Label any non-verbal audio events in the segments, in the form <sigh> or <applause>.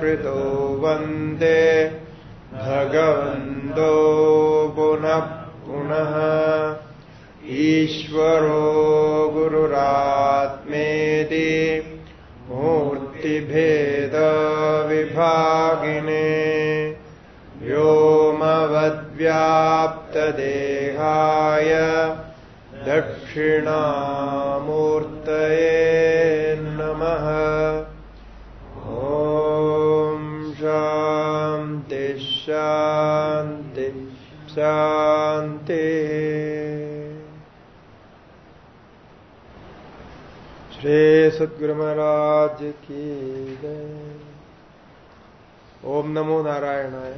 कृतो वंदे। भगवन्तो पुनः पुनः। ईश्वरो गुरुरात्मेति मूर्तिभेदविभागिने। व्योमवद्व्याप्तदेहाय दक्षिणामूर्तये श्री सद्गुरु महाराज की ओम नमो नारायणाय।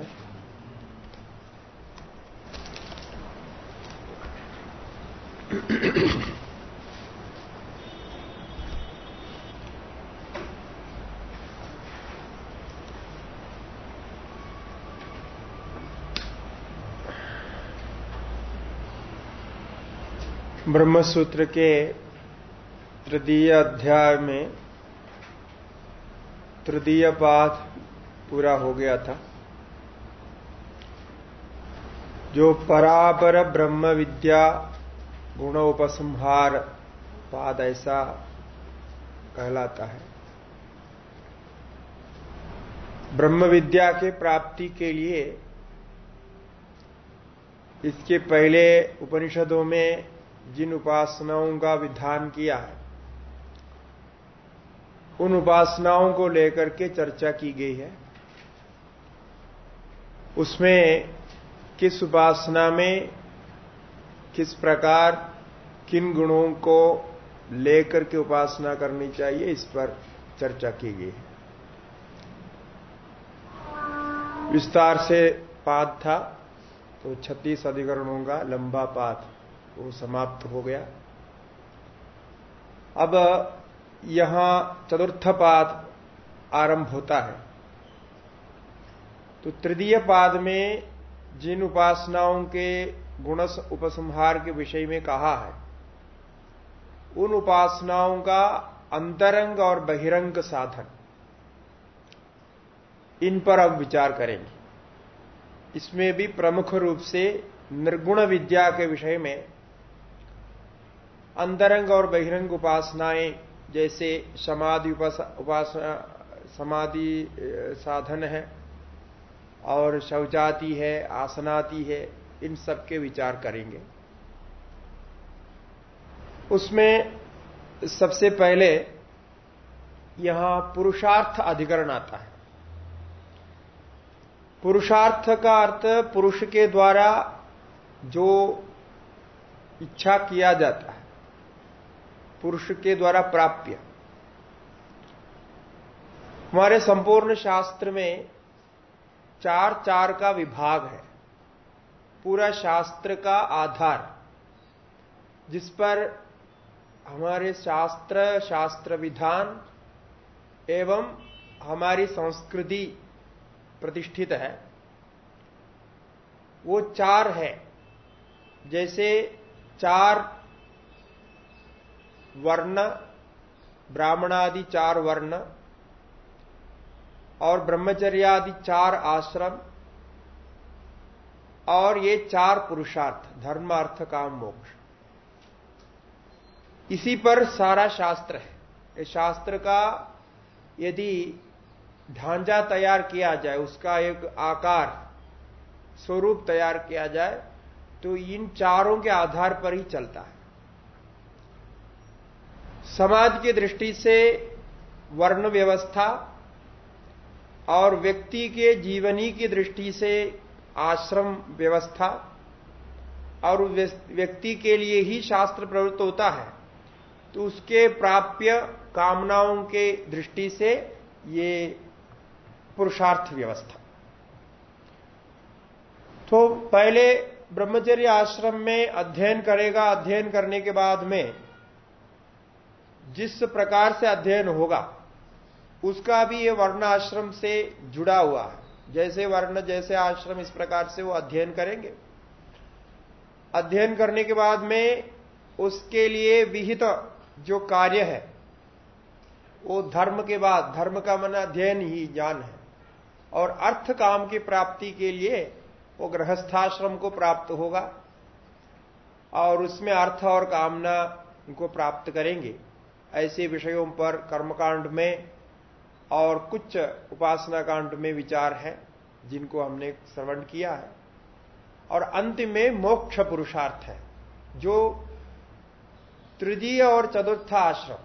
ब्रह्मसूत्र के तृतीय अध्याय में तृतीय पाठ पूरा हो गया था। जो परापर ब्रह्म विद्या गुणोपसंहार पाद ऐसा कहलाता है। ब्रह्म विद्या के प्राप्ति के लिए इसके पहले उपनिषदों में जिन उपासनाओं का विधान किया है उन उपासनाओं को लेकर के चर्चा की गई है। उसमें किस उपासना में, किस प्रकार, किन गुणों को लेकर के उपासना करनी चाहिए, इस पर चर्चा की गई है। विस्तार से पाद था तो छत्तीस अधिकरणों का लंबा पाद वो समाप्त हो गया। अब यहाँ चतुर्थ पाद आरंभ होता है। तो तृतीय पाद में जिन उपासनाओं के गुण उपसंहार के विषय में कहा है, उन उपासनाओं का अंतरंग और बहिरंग साधन, इन पर अब विचार करेंगे। इसमें भी प्रमुख रूप से निर्गुण विद्या के विषय में अंतरंग और बहिरंग उपासनाएँ जैसे समाधि उपासना समाधि साधन है, और शौचाती है, आसनाति है, इन सब के विचार करेंगे। उसमें सबसे पहले यहाँ पुरुषार्थ अधिकरण आता है। पुरुषार्थ का अर्थ पुरुष के द्वारा जो इच्छा किया जाता है पुरुष के द्वारा प्राप्य। हमारे संपूर्ण शास्त्र में चार चार का विभाग है। पूरा शास्त्र का आधार, जिस पर हमारे शास्त्र शास्त्र विधान एवं हमारी संस्कृति प्रतिष्ठित है। वो चार है, जैसे चार वर्ण, ब्राह्मणादि चार वर्ण और ब्रह्मचर्यादि चार आश्रम और ये चार पुरुषार्थ धर्म अर्थ काम, मोक्ष। इसी पर सारा शास्त्र है। ये शास्त्र का यदि ढांचा तैयार किया जाए, उसका एक आकार, स्वरूप तैयार किया जाए तो इन चारों के आधार पर ही चलता है। समाज की दृष्टि से वर्ण व्यवस्था और व्यक्ति के जीवनी की दृष्टि से आश्रम व्यवस्था और व्यक्ति के लिए ही शास्त्र प्रवृत्त होता है तो उसके प्राप्य कामनाओं के दृष्टि से ये पुरुषार्थ व्यवस्था। तो पहले ब्रह्मचर्य आश्रम में अध्ययन करेगा, अध्ययन करने के बाद में जिस प्रकार से अध्ययन होगा, उसका भी ये वर्ण आश्रम से जुड़ा हुआ है। जैसे वर्ण, जैसे आश्रम, इस प्रकार से वो अध्ययन करेंगे। अध्ययन करने के बाद में उसके लिए विहित जो कार्य है, वो धर्म के बाद, धर्म का मन अध्ययन ही ज्ञान है। और अर्थ काम की प्राप्ति के लिए वो गृहस्थाश्रम को प्राप्त होगा, और उसमें अर्थ और कामना को प्राप्त करेंगे। ऐसे विषयों पर कर्मकांड में और कुछ उपासना कांड में विचार है, जिनको हमने श्रवण किया है। और अंत में मोक्ष पुरुषार्थ है, जो तृतीय और चतुर्थ आश्रम,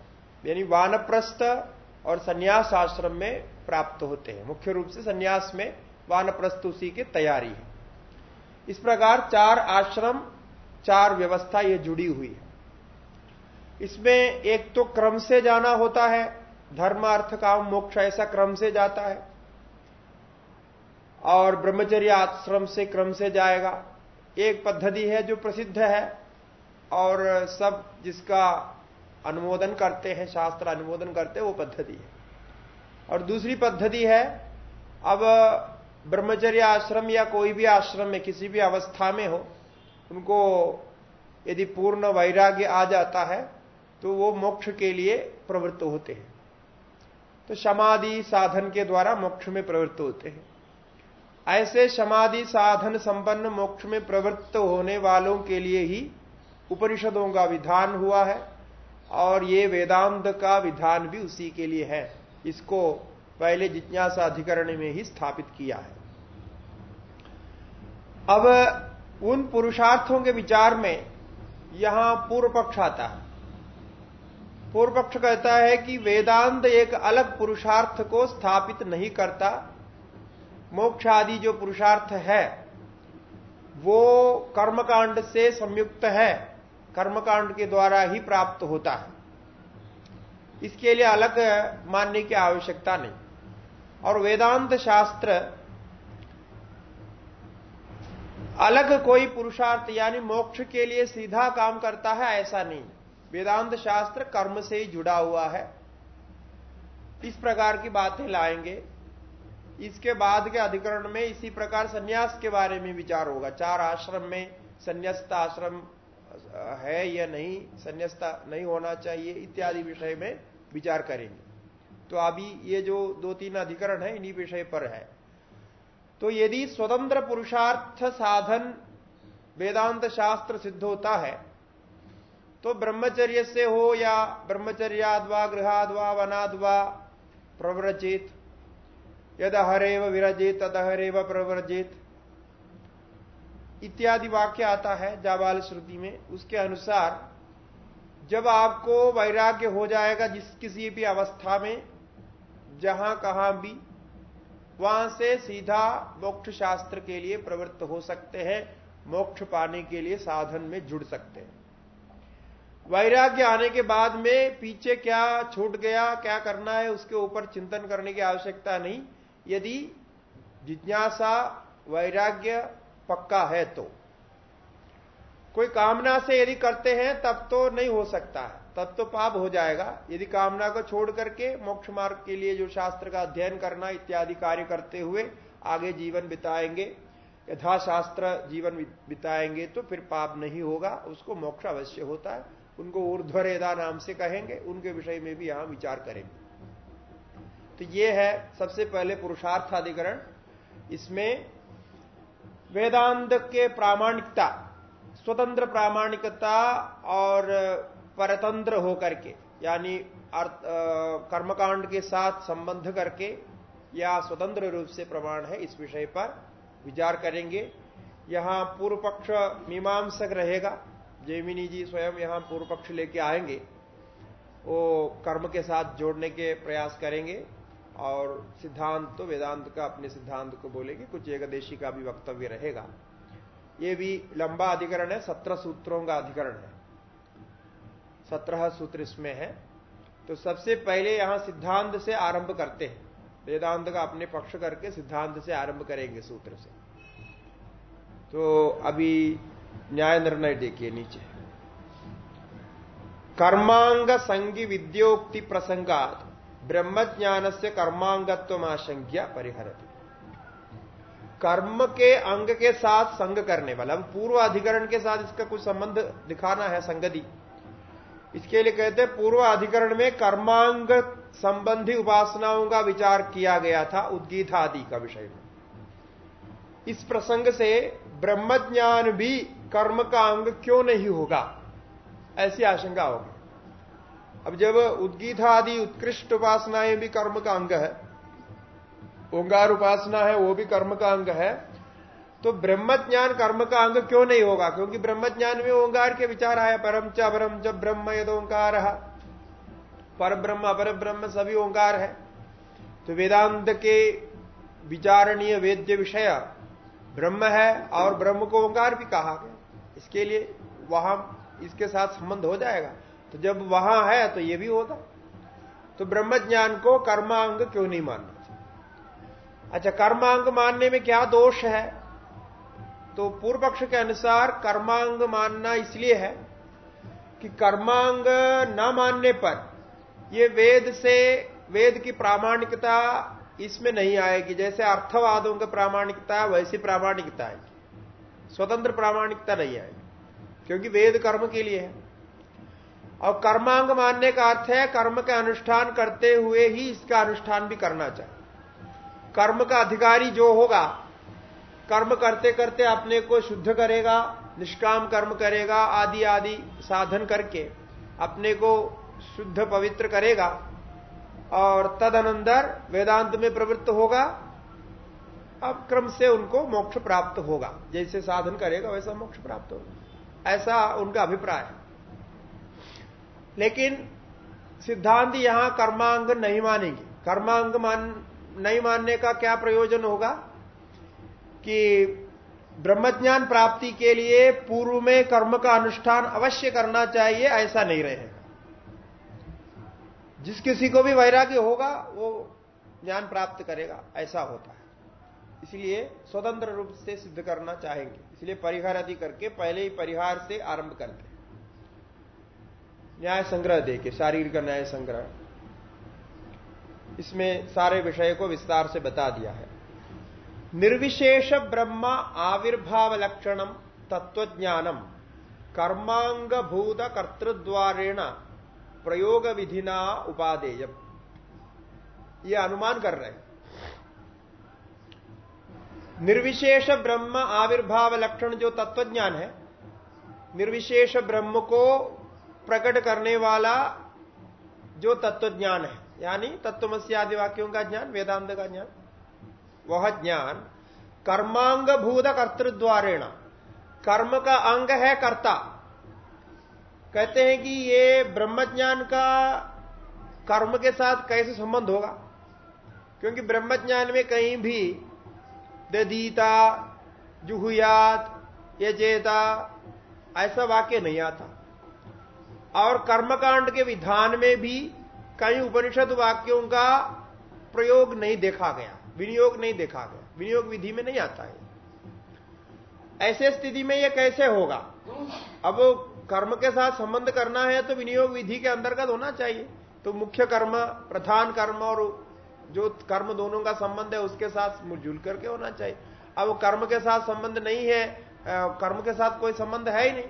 यानी वानप्रस्थ और संन्यास आश्रम में प्राप्त होते हैं। मुख्य रूप से संन्यास में वानप्रस्थ उसी की तैयारी है। इस प्रकार चार आश्रम, चार व्यवस्था ये जुड़ी हुई है। इसमें एक तो क्रम से जाना होता है धर्म अर्थ काम, मोक्ष ऐसा क्रम से जाता है। और ब्रह्मचर्य आश्रम से क्रम से जाएगा। एक पद्धति है जो प्रसिद्ध है, और सब जिसका अनुमोदन करते हैं, शास्त्र अनुमोदन करते हैं, वो पद्धति है। और दूसरी पद्धति है, अब ब्रह्मचर्य आश्रम या कोई भी आश्रम में, किसी भी अवस्था में हो, उनको यदि पूर्ण वैराग्य आ जाता है तो वो मोक्ष के लिए प्रवृत्त होते हैं। तो समाधि साधन के द्वारा मोक्ष में प्रवृत्त होते हैं। ऐसे समाधि साधन संपन्न मोक्ष में प्रवृत्त होने वालों के लिए ही उपनिषदों का विधान हुआ है और ये वेदांत का विधान भी उसी के लिए है। इसको पहले जिज्ञासा अधिकरण में ही स्थापित किया है। अब उन पुरुषार्थों के विचार में यहाँ पूर्व पक्ष आता है। पूर्व पक्ष कहता है कि वेदांत एक अलग पुरुषार्थ को स्थापित नहीं करता। मोक्ष आदि जो पुरुषार्थ है, वो कर्मकांड से संयुक्त है। कर्मकांड के द्वारा ही प्राप्त होता है। इसके लिए अलग मानने की आवश्यकता नहीं। और वेदांत शास्त्र अलग कोई पुरुषार्थ यानी मोक्ष के लिए सीधा काम करता है, ऐसा नहीं। वेदांत शास्त्र कर्म से ही जुड़ा हुआ है। इस प्रकार की बातें लाएँगे। इसके बाद के अधिकरण में इसी प्रकार सन्यास के बारे में विचार होगा। चार आश्रम में संन्यास्त आश्रम है या नहीं, संन्यास्ता नहीं होना चाहिए इत्यादि विषय में विचार करेंगे। तो अभी ये जो दो तीन अधिकरण है, इन्हीं विषय पर है। तो यदि स्वतंत्र पुरुषार्थ साधन वेदांत शास्त्र सिद्ध होता है तो ब्रह्मचर्य से हो या ब्रह्मचर्याद्वा गृहाद्वा वनाद्वा, प्रव्रजित। यद हरेव विरजित, तद हरेव प्रव्रजित। इत्यादि वाक्य आता है जाबाल श्रुति में। उसके अनुसार जब आपको वैराग्य हो जाएगा जिस किसी भी अवस्था में, जहाँ कहाँ भी, वहाँ से सीधा मोक्ष शास्त्र के लिए प्रवृत्त हो सकते हैं, मोक्ष पाने के लिए साधन में जुड़ सकते हैं। वैराग्य आने के बाद में पीछे क्या छूट गया, क्या करना है, उसके ऊपर चिंतन करने की आवश्यकता नहीं। यदि जिज्ञासा, वैराग्य पक्का है तो। कोई कामना से यदि करते हैं, तब तो नहीं हो सकता है। तब तो पाप हो जाएगा। यदि कामना को छोड़ करके मोक्ष मार्ग के लिए जो शास्त्र का अध्ययन करना, इत्यादि कार्य करते हुए आगे जीवन बिताएँगे, यथाशास्त्र जीवन बिताएँगे तो फिर पाप नहीं होगा। उसको मोक्ष अवश्य होता है। उनको ऊर्ध्वरेदा नाम से कहेंगे, उनके विषय में भी यहाँ विचार करेंगे। तो ये है सबसे पहले पुरुषार्थ अधिकरण इसमें वेदांत के प्रामाणिकता, स्वतंत्र प्रामाणिकता और परतंत्र होकर के, यानी कर्मकांड के साथ संबंध करके या स्वतंत्र रूप से प्रमाण है, इस विषय पर विचार करेंगे। यहाँ पूर्व पक्ष मीमांसक रहेगा जयमिनी जी स्वयं यहाँ पूर्व पक्ष लेके आएँगे, वो कर्म के साथ जोड़ने के प्रयास करेंगे और सिद्धांत तो वेदांत का अपने सिद्धांत को बोलेंगे, कुछ एकदेशी का भी वक्तव्य रहेगा। ये भी लंबा अधिकरण है, सत्रह सूत्रों का अधिकरण है। सत्रह सूत्र इसमें है। तो सबसे पहले यहाँ सिद्धांत से आरंभ करते हैं। वेदांत का अपने पक्ष करके सिद्धांत से आरंभ करेंगे सूत्र से। तो अभी न्याय निर्णय देखिए नीचे। कर्मांग संगी विद्योक्ति प्रसंगात ब्रह्म ज्ञान से कर्मांगत्व आशंक्या परिहरती। कर्म के अंग के साथ संग करने वाला पूर्व अधिकरण के साथ इसका कुछ संबंध दिखाना है संगति। इसके लिए कहते हैं, पूर्व अधिकरण में कर्मांग संबंधी उपासनाओं का विचार किया गया था उद्गीत आदि का विषय। में इस प्रसंग से ब्रह्मज्ञान भी कर्म का अंग क्यों नहीं होगा? ऐसी आशंका होगी। अब जब उद्गीत आदि उत्कृष्ट उपासनाएँ भी कर्म का अंग है, ओंकार उपासना है, वो भी कर्म का अंग है तो ब्रह्म ज्ञान कर्म का अंग क्यों नहीं होगा? क्योंकि ब्रह्म ज्ञान में ओंकार के विचार आया, परम च परम च ब्रह्म यद ओंकार पर ब्रह्म अपर ब्रह्म सभी ओंकार है। तो वेदांत के विचारणीय वेद्य विषय ब्रह्म है और ब्रह्म को ओंकार भी कहा गया। इसके लिए वहाँ इसके साथ संबंध हो जाएगा। तो जब वहाँ है तो ये भी होगा तो ब्रह्म ज्ञान को कर्मांग क्यों नहीं मानना अच्छा कर्मांग मानने में क्या दोष है? तो पूर्व पक्ष के अनुसार कर्मांग मानना इसलिए है कि कर्मांग न मानने पर ये वेद से, वेद की प्रामाणिकता इसमें नहीं आएगी। जैसे अर्थवादों की प्रामाणिकता, वैसी प्रामाणिकता आएगी। स्वतंत्र प्रामाणिकता नहीं आएगी क्योंकि वेद कर्म के लिए है। और कर्मांग मानने का अर्थ है, कर्म का अनुष्ठान करते हुए ही इसका अनुष्ठान भी करना चाहिए। कर्म का अधिकारी जो होगा, कर्म करते करते अपने को शुद्ध करेगा, निष्काम कर्म करेगा, आदि आदि साधन करके अपने को शुद्ध पवित्र करेगा, और तदनंतर वेदांत में प्रवृत्त होगा अब क्रम से उनको मोक्ष प्राप्त होगा। जैसे साधन करेगा, वैसा मोक्ष प्राप्त होगा। ऐसा उनका अभिप्राय है। लेकिन सिद्धांत यहाँ कर्मांग नहीं मानेंगे। कर्मांग मान, नहीं मानने का क्या प्रयोजन होगा? कि ब्रह्मज्ञान प्राप्ति के लिए पूर्व में कर्म का अनुष्ठान अवश्य करना चाहिए, ऐसा नहीं रहेगा। जिस किसी को भी वैराग्य होगा, वो ज्ञान प्राप्त करेगा, ऐसा होता इसलिए स्वतंत्र रूप से सिद्ध करना चाहेंगे। इसलिए परिहार आदि करके पहले ही परिहार से आरंभ करते न्याय संग्रह देके, शारीरिक न्याय संग्रह। इसमें सारे विषय को विस्तार से बता दिया है। निर्विशेष ब्रह्म आविर्भाव लक्षणम तत्वज्ञानम कर्मांग भूत कर्तृद्वारेण प्रयोग विधिना उपादेय ये अनुमान कर रहे हैं। निर्विशेष ब्रह्म आविर्भाव लक्षण जो तत्वज्ञान है, निर्विशेष ब्रह्म को प्रकट करने वाला जो तत्वज्ञान है, यानी तत्वमसी आदि वाक्यों का ज्ञान, वेदांत का ज्ञान, वह ज्ञान कर्मांग भूत कर्तृद्वारेण। कर्म का अंग है कर्ता। कहते हैं कि ये ब्रह्म ज्ञान का कर्म के साथ कैसे संबंध होगा? क्योंकि ब्रह्म ज्ञान में कहीं भी ददीता, जुहुयात यजेता ऐसा वाक्य नहीं आता। और कर्मकांड के विधान में भी कई उपनिषद वाक्यों का प्रयोग नहीं देखा गया, विनियोग नहीं देखा गया, विनियोग विधि में नहीं आता है। ऐसे स्थिति में यह कैसे होगा? अब कर्म के साथ संबंध करना है तो विनियोग विधि के अंतर्गत होना चाहिए। तो मुख्य कर्म, प्रधान कर्म और जो कर्म दोनों का संबंध है, उसके साथ मिलजुल करके होना चाहिए। अब कर्म के साथ संबंध नहीं है कर्म के साथ कोई संबंध है ही नहीं।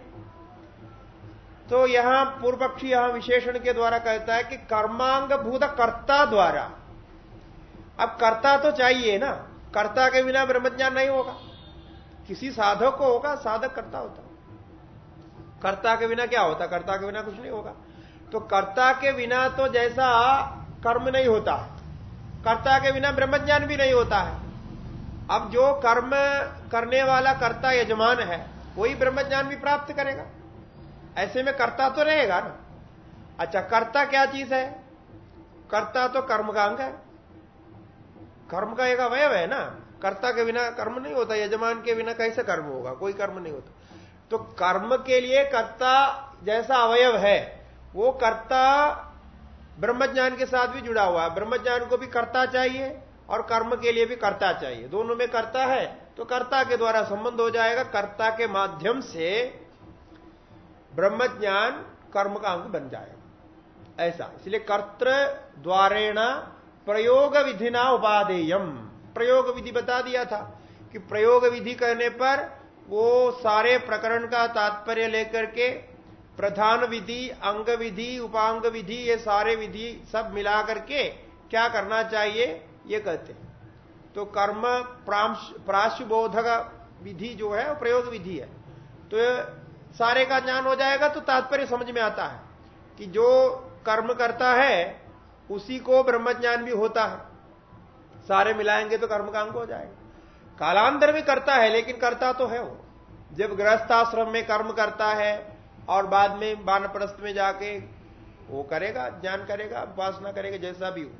तो यहाँ पूर्व पक्षी यहाँ विशेषण के द्वारा कहता है कि कर्मांग भूत कर्ता द्वारा। अब कर्ता तो चाहिए ना, कर्ता के बिना ब्रह्मज्ञान नहीं होगा। किसी साधक को होगा साधक कर्ता होता। कर्ता के बिना क्या होता? कर्ता के बिना कुछ नहीं होगा। तो कर्ता के बिना तो जैसा कर्म नहीं होता। कर्ता के बिना ब्रह्मज्ञान भी नहीं होता है। अब जो कर्म करने वाला कर्ता यजमान है, वही ब्रह्मज्ञान भी प्राप्त करेगा। ऐसे में कर्ता तो रहेगा ना। अच्छा कर्ता क्या चीज़ है? कर्ता तो कर्म का अंग है। कर्म का एक अवयव है ना। कर्ता के बिना कर्म नहीं होता, यजमान के बिना कैसे कर्म होगा? कोई कर्म नहीं होता। तो कर्म के लिए कर्ता जैसा अवयव है, वो कर्ता ब्रह्मज्ञान के साथ भी जुड़ा हुआ है। ब्रह्मज्ञान को भी कर्ता चाहिए और कर्म के लिए भी कर्ता चाहिए। दोनों में कर्ता है तो कर्ता के द्वारा संबंध हो जाएगा। कर्ता के माध्यम से ब्रह्म ज्ञान कर्म का अंग बन जाएगा। ऐसा। इसलिए कर्त द्वारेण प्रयोग विधि ना उपादेयम। प्रयोग विधि बता दिया था कि प्रयोग विधि करने पर वो सारे प्रकरण का तात्पर्य लेकर के प्रधान विधि, अंग विधि, उपांग विधि, ये सारे विधि सब मिला करके क्या करना चाहिए? ये कहते हैं। तो कर्म प्राशुबोधक विधि जो है प्रयोग विधि है। तो सारे का ज्ञान हो जाएगा तो तात्पर्य समझ में आता है कि जो कर्म करता है, उसी को ब्रह्म ज्ञान भी होता है। सारे मिलाएँगे तो कर्म का अंग हो जाएगा। कालांतर भी करता है, लेकिन करता तो है वो। जब गृहस्थाश्रम में कर्म करता है और बाद में बानप्रस्थ में जाके वो करेगा, ज्ञान करेगा, उपासना करेगा, जैसा भी हो।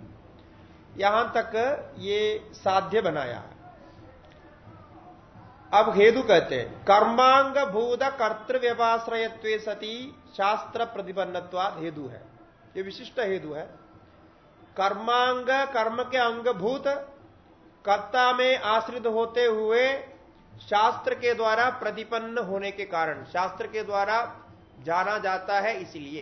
यहाँ तक ये साध्य बनाया। अब हेतु कहते हैं, कर्मांग भूत कर्तव्यवाश्रयत्व सती शास्त्र प्रतिपन्नवाद हेतु है। ये विशिष्ट हेतु है। कर्मांग, कर्म के अंगभूत कर्ता में आश्रित होते हुए शास्त्र के द्वारा प्रतिपन्न होने के कारण, शास्त्र के द्वारा जाना जाता है इसलिए।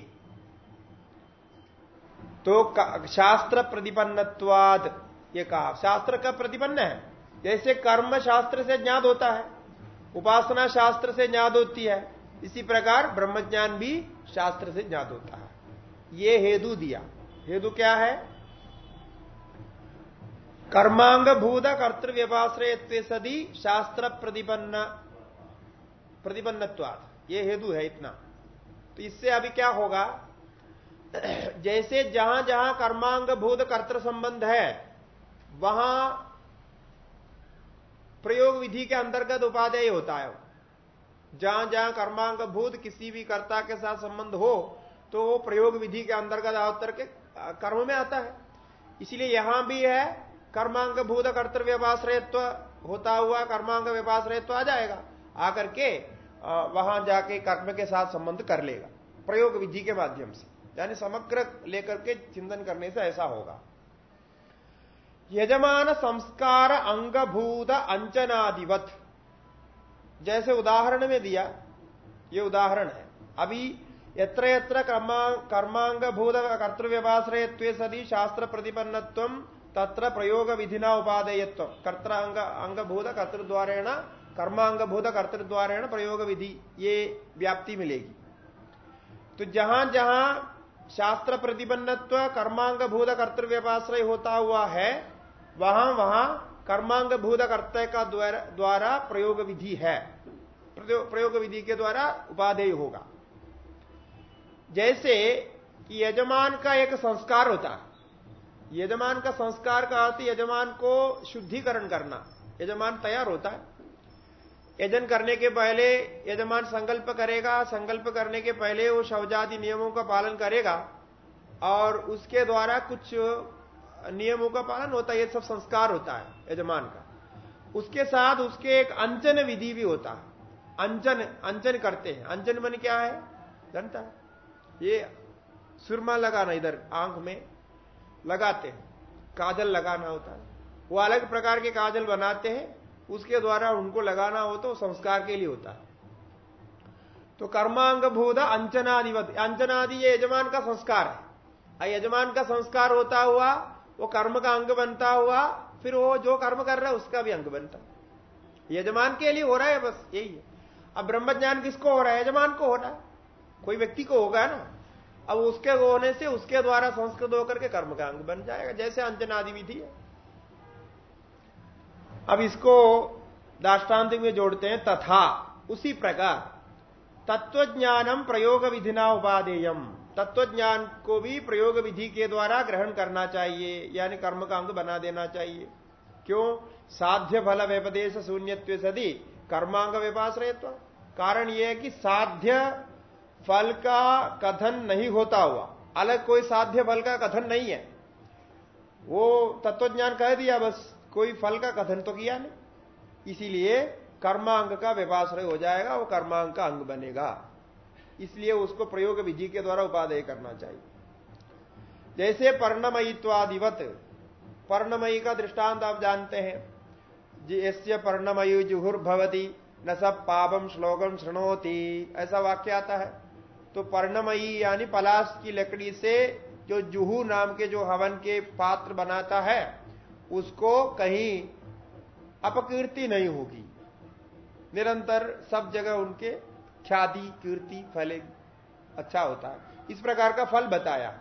तो शास्त्र प्रतिपन्नवाद ये कहा, शास्त्र का प्रतिपन्न है। जैसे कर्म शास्त्र से ज्ञात होता है, उपासना शास्त्र से ज्ञात होती है, इसी प्रकार ब्रह्म ज्ञान भी शास्त्र से ज्ञात होता है। ये हेतु दिया। हेतु क्या है? कर्मांग भूत कर्तव्यपाश्रय सदी शास्त्र प्रतिपन्न प्रतिपन्नवाद ये हेतु है इतना। तो इससे अभी क्या होगा? <clears throat> जैसे जहाँ जहाँ कर्मांग भूत कर्त संबंध है, वहाँ प्रयोग विधि के अंतर्गत उपाध्याय होता है जहाँ जहाँ कर्मांग भूत किसी भी कर्ता के साथ संबंध हो तो वो प्रयोग विधि के अंतर्गत आकर के कर्म में आता है। इसलिए यहाँ भी है, कर्मांग भूत कर्तव्य व्यपाश्रयत्व होता हुआ कर्मांग व्यपाश्रयत्व आ जाएगा। आकर के वहाँ जाके कर्म के साथ संबंध कर लेगा, प्रयोग विधि के माध्यम से। यानी समग्र लेकर के चिंतन करने से ऐसा होगा। यजमान संस्कार अंगभूत अंचनादिवत। जैसे उदाहरण में दिया, ये उदाहरण है। अभी यत्र यत्र कर्मांग भूत कर्तव्यवाश्रयत्व सदी शास्त्र प्रतिपन्नत्व, तत्र प्रयोग विधिना उपादेयत्व। कर्त अंग, अंगभूत कर्तृद्वारेण कर्मांगभूत कर्तृद्वारेण प्रयोग विधि ये व्याप्ति मिलेगी। तो जहाँ जहाँ शास्त्र प्रतिबन्धत्व कर्मांग भूत कर्तव्यपाश्रय होता हुआ है, वहाँ वहाँ कर्मांग भूत कर्तव्य का द्वारा प्रयोग विधि है। प्रयोग विधि के द्वारा उपाधेय होगा। जैसे कि यजमान का एक संस्कार होता है। यजमान का संस्कार का अर्थ यजमान को शुद्धिकरण करना। यजमान तैयार होता है। यजन करने के पहले यजमान संकल्प करेगा, संकल्प करने के पहले वो शवजाति नियमों का पालन करेगा और उसके द्वारा कुछ नियमों का पालन होता है, ये सब संस्कार होता है यजमान का। उसके साथ उसके एक अंजन विधि भी होता है। अंजन अंजन करते हैं। अंजन मन क्या है? जनता। ये सुरमा लगाना इधर आँख में लगाते हैं। काजल लगाना होता है। वो अलग प्रकार के काजल बनाते हैं। उसके द्वारा उनको लगाना हो तो संस्कार के लिए होता है। तो कर्मांग भूत अंचनादिवत, अंचनादि ये यजमान का संस्कार है। यजमान का संस्कार होता हुआ, वो कर्म का अंग बनता हुआ, फिर वो जो कर्म कर रहा है उसका भी अंग बनता यजमान के लिए हो रहा है बस यही है। अब ब्रह्म ज्ञान किसको हो रहा है? यजमान को हो रहा है। कोई व्यक्ति को होगा ना। अब उसके होने से उसके द्वारा संस्कृत होकर के कर्म का अंग बन जाएगा, जैसे अंजनादि विधि है। अब इसको दाष्टान्त में जोड़ते हैं तथा। उसी प्रकार तत्वज्ञानम प्रयोग विधिना उपादेयम तत्वज्ञान को भी प्रयोग विधि के द्वारा ग्रहण करना चाहिए, यानी कर्म का अंग बना देना चाहिए। क्यों? साध्य फल व्यपदेश शून्यत्व सदी, कर्मांग व्यपाश्रयत्व। कारण यह है कि साध्य फल का कथन नहीं होता हुआ। अलग कोई साध्य फल का कथन नहीं है। वो तत्वज्ञान कह दिया बस। कोई फल का कथन तो किया नहीं। इसीलिए कर्मांग का व्यपाश्रय हो जाएगा, वो कर्मांग का अंग बनेगा। इसलिए उसको प्रयोग विधि के द्वारा उपादेय करना चाहिए। जैसे पर्णमयित्वादिवत, पर्णमयी का दृष्टांत आप जानते हैं। यस्य पर्णमयी जुहुर भवती न सब पापम श्लोकम श्रृणोती ऐसा वाक्य आता है। तो पर्णमयी यानी पलाश की लकड़ी से जो जुहू नाम के जो हवन के पात्र बनाता है उसको कहीं अपकीर्ति नहीं होगी। निरंतर सब जगह उनके ख्याति, कीर्ति फलेगी अच्छा होता है। इस प्रकार का फल बताया।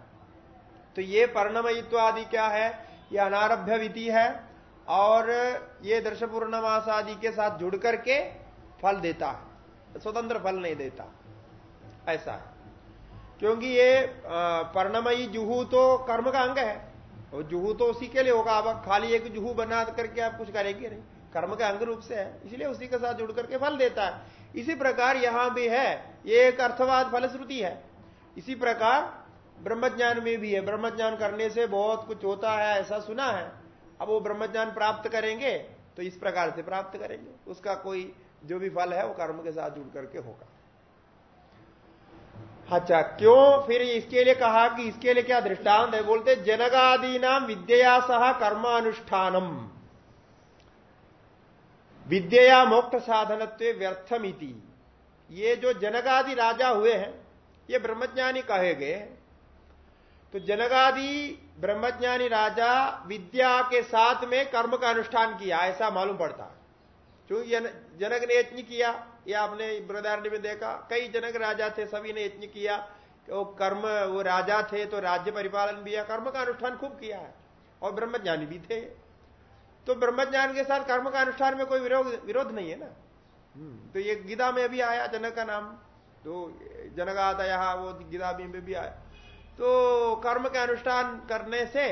तो ये पर्णमयित्व आदि क्या है? ये अनारभ्य विधि है और ये दर्श पूर्णमास आदि के साथ जुड़ करके फल देता है। स्वतंत्र फल नहीं देता। ऐसा है। क्योंकि ये पर्णमयी जुहू तो कर्म का अंग है। और जुहू तो उसी के लिए होगा। आप खाली एक जुहू बना करके आप कुछ करेंगे नहीं। कर्म के अंग रूप से है। इसलिए उसी के साथ जुड़ करके फल देता है। इसी प्रकार यहाँ भी है। ये एक अर्थवाद फलश्रुति है। इसी प्रकार ब्रह्मज्ञान में भी है। ब्रह्मज्ञान करने से बहुत कुछ होता है, ऐसा सुना है। अब वो ब्रह्मज्ञान प्राप्त करेंगे तो इस प्रकार से प्राप्त करेंगे। उसका कोई जो भी फल है, वो कर्म के साथ जुड़ करके होगा। अच्छा क्यों फिर इसके लिए कहा कि इसके लिए क्या दृष्टांत है? बोलते जनगादी नाम विद्या सह कर्म कर्मानुष्ठानम। विद्या मोक्ष साधनत्व व्यर्थमिति ये जो जनगादि राजा हुए हैं, ये ब्रह्मज्ञानी कहे गए तो जनगादि ब्रह्मज्ञानी राजा विद्या के साथ में कर्म का अनुष्ठान किया, ऐसा मालूम पड़ता। क्योंकि जनक ने यत्न किया। ये आपने बृदारण्य में देखा कई जनक राजा थे सभी ने यत्न किया। वो कर्म वो राजा थे तो राज्य परिपालन भी है कर्म का अनुष्ठान खूब किया है। और ब्रह्मज्ञानी भी थे। तो ब्रह्मज्ञान के साथ कर्म का अनुष्ठान में कोई विरोध विरोध नहीं है ना? हम्म, तो ये गीता में भी आया जनक का नाम। तो जनक आता यहाँ वो गीता में भी आया। तो कर्म के अनुष्ठान करने से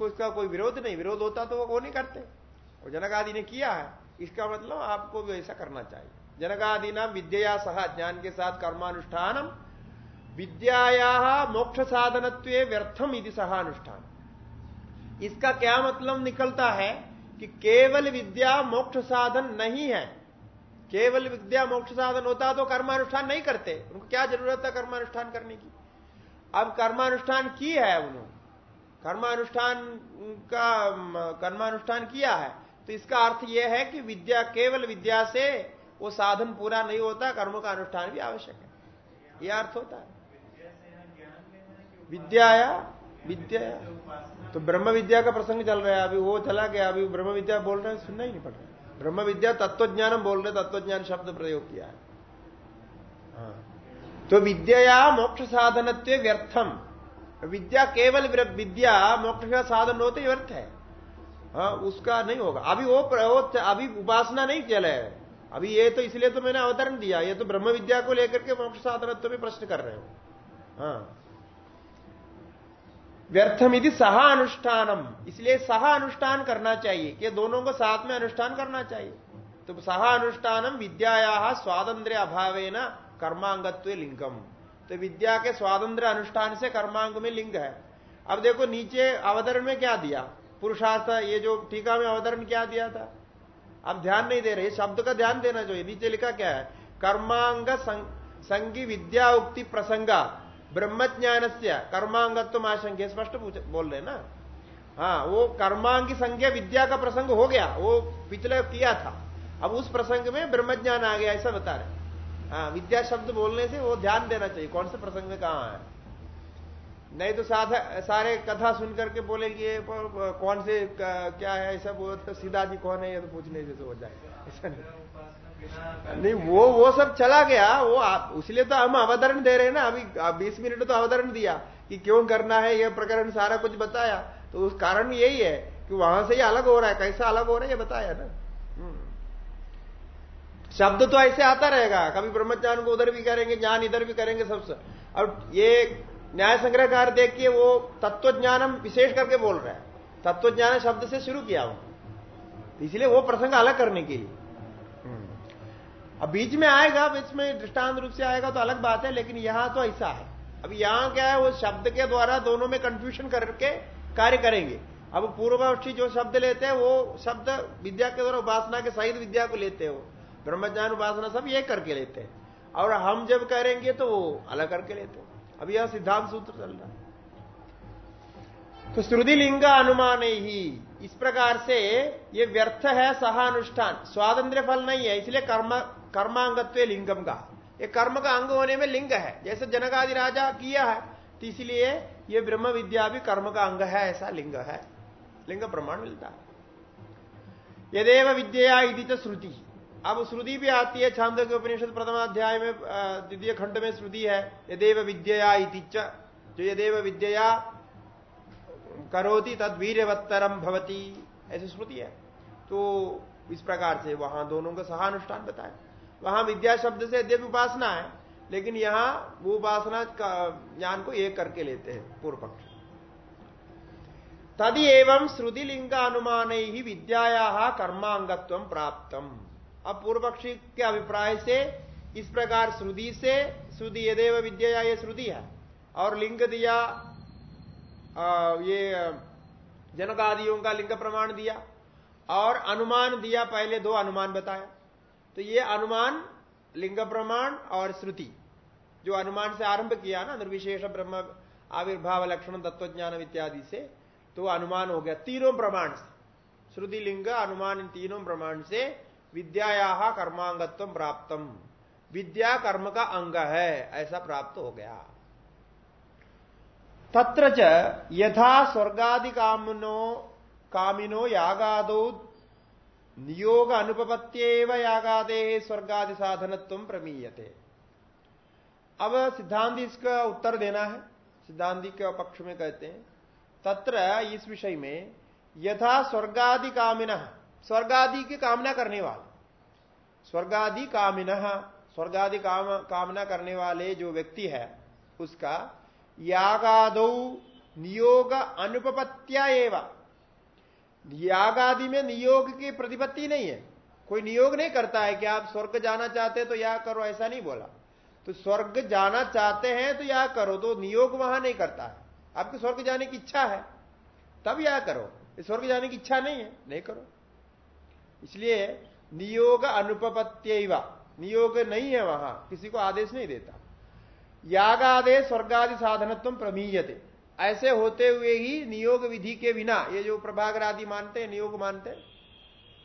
उसका कोई विरोध नहीं विरोध होता तो वो नहीं करते। और जनक आदि ने किया है। इसका मतलब आपको भी ऐसा करना चाहिए। जनकादि नाम विद्या सह, ज्ञान के साथ कर्मानुष्ठान विद्याया मोक्ष साधनत्व व्यर्थम यदि सहानुष्ठान इसका क्या मतलब निकलता है कि केवल विद्या मोक्ष साधन नहीं है। केवल विद्या मोक्ष साधन होता तो कर्मानुष्ठान नहीं करते। उनको क्या ज़रूरत है कर्मानुष्ठान करने की? अब कर्मानुष्ठान की है उन्होंने। कर्मानुष्ठान का, कर्मानुष्ठान किया है। तो इसका अर्थ यह है कि विद्या केवल विद्या से वो साधन पूरा नहीं होता, कर्म का अनुष्ठान भी आवश्यक है। यह अर्थ होता है। विद्या या विद्या। तो ब्रह्म विद्या का प्रसंग चल रहा है अभी, वो चला गया, अभी ब्रह्म विद्या बोल रहे हैं, सुनना ही नहीं पड़ रहा ब्रह्म विद्या तत्वज्ञान बोल रहे तत्वज्ञान शब्द प्रयोग किया है। हाँ। तो विद्या मोक्ष साधनत्व व्यर्थम। विद्या केवल विद्या मोक्ष का साधन होते व्यर्थ हाँ। उसका नहीं होगा। अभी वो अभी उपासना नहीं चले अभी ये तो इसलिए तो मैंने अवतरण दिया। ये तो ब्रह्म विद्या को लेकर के मोक्ष साधनत्व में प्रश्न कर रहे हो। हाँ। व्यर्थम यदि सहा अनुष्ठानम। इसलिए सहा अनुष्ठान करना चाहिए कि दोनों को साथ में अनुष्ठान करना चाहिए। तो सहा अनुष्ठानम विद्या स्वातंत्र अभावे न कर्मांगत्व लिंगम। तो विद्या के स्वातंत्र अनुष्ठान से कर्मांग में लिंग है। अब देखो, नीचे अवतरण में क्या दिया? पुरुषार्थ ये जो टीका में अवतरण क्या दिया था? आप ध्यान नहीं दे रहे शब्द का ध्यान देना चाहिए। नीचे लिखा क्या है? कर्मांग संगी विद्या उक्ति प्रसंगा ब्रह्मज्ञान से कर्मांगत्व स्पष्ट बोल रहे ना? हाँ वो कर्मांग की संज्ञा विद्या का प्रसंग हो गया, वो पिछले किया था। अब उस प्रसंग में ब्रह्मज्ञान आ गया, ऐसा बता रहे हाँ विद्या शब्द बोलने से वो ध्यान देना चाहिए, कौन से प्रसंग में कहा है? नहीं तो सारे कथा सुन करके बोलेंगे कौन से, क्या है ऐसा बोल तो सीधा जी कौन है, ये तो पूछने से हो जाए। ऐसा नहीं। नहीं, वो वो सब चला गया, वो इसलिए तो हम अवतरण दे रहे हैं ना, अभी बीस मिनट तो अवतरण दिया कि क्यों करना है, ये प्रकरण सारा कुछ बताया। तो उस कारण यही है कि वहाँ से ये अलग हो रहा है, कैसा अलग हो रहा है, ये बताया ना। हम्म। शब्द तो ऐसे आता रहेगा, कभी ब्रह्मज्ञान को उधर भी करेंगे, ज्ञान इधर भी करेंगे सबसे। और ये न्याय संग्रहकार देखिए वो तत्वज्ञानम विशेष करके बोल रहा है। तत्वज्ञान शब्द से शुरू किया वो। इसलिए वो प्रसंग अलग करने के लिए। हम्म। अब बीच में आएगा, बीच में दृष्टांत रूप से आएगा तो अलग बात है, लेकिन यहाँ तो ऐसा है। अब यहाँ क्या है, वो शब्द के द्वारा दोनों में कंफ्यूजन करके कार्य करेंगे। अब पूर्वपक्षी जो शब्द लेते हैं, वो शब्द विद्या के द्वारा उपासना के सहित विद्या को लेते हो ब्रह्मज्ञान उपासना सब ये करके लेते हैं। और हम जब करेंगे तो वो अलग करके लेते हैं। अब यह सिद्धांत सूत्र चल रहा है। तो श्रुति लिंग अनुमान ही इस प्रकार से ये व्यर्थ है सहानुष्ठान। स्वातंत्र फल नहीं है, इसलिए कर्म, कर्मांगत्व लिंगम का। ये कर्म का अंग होने में लिंग है। जैसे जनकादि राजा किया है तो इसलिए ये ब्रह्म विद्या भी कर्म का अंग है, ऐसा लिंग है। लिंग प्रमाण मिलता है। यदेव विद्या श्रुति। अब श्रुति भी आती है छांद के उपनिषद प्रथम अध्याय में द्वितीय खंड में श्रुति है, यदेव विद्या जो यदेव विद्या करोति तद वीरवत्तरम भवती, ऐसी श्रुति है। तो इस प्रकार से वहाँ दोनों का सहानुष्ठान बताए। वहाँ विद्या शब्द से यद्यपि उपासना है, लेकिन यहाँ वो उपासना ज्ञान को एक करके लेते हैं, पूर्व पक्ष। तदि एवं श्रुति लिंग अनुमान ही विद्याया कर्मांगत्व प्राप्तम। अब पूर्व पक्षी के अभिप्राय से इस प्रकार श्रुति से श्रुति यदेव विद्या ये श्रुति है। और लिंग दिया आ, ये जनकादियों का लिंग प्रमाण दिया। और अनुमान दिया पहले दो अनुमान बताया। तो ये अनुमान लिंग प्रमाण और श्रुति। जो अनुमान से आरंभ किया ना निर्विशेष ब्रह्म आविर्भाव लक्षण तत्वज्ञान इत्यादि से तो अनुमान हो गया। तीनों प्रमाण से। श्रुति लिंग अनुमान इन तीनों प्रमाण से विद्या कर्मांगत्व प्राप्तम। विद्या कर्म का अंग है, ऐसा प्राप्त हो गया। तत्र च यथा स्वर्गादि कामनो कामिनो यागादो नियोग अनुपत्त्येव यागादे स्वर्गादि साधनत्व प्रमीयते। अब सिद्धांत इसका उत्तर देना है। सिद्धांति के पक्ष में कहते हैं, तत्र इस विषय में यथा स्वर्गादि कामिन स्वर्गादि की कामना करने वाले। स्वर्गादि कामिन स्वर्गादि काम कामना करने वाले जो व्यक्ति है, उसका यागादो नियोग अनुपत्या एवं। यागादि में नियोग की प्रतिपत्ति नहीं है। कोई नियोग नहीं करता है कि आप स्वर्ग जाना चाहते हैं तो या करो, ऐसा नहीं बोला। तो स्वर्ग जाना चाहते हैं तो या करो तो नियोग वहाँ नहीं करता है। आपके स्वर्ग जाने की इच्छा है, तब या करो। स्वर्ग जाने की इच्छा नहीं है, नहीं करो। इसलिए नियोग अनुपत्य नियोग नहीं है वहाँ। किसी को आदेश नहीं देता। यागादेश स्वर्गादि साधनत्व प्रमीयते। ऐसे होते हुए ही नियोग विधि के बिना, ये जो प्रभागर आदि मानते हैं, नियोग मानते हैं,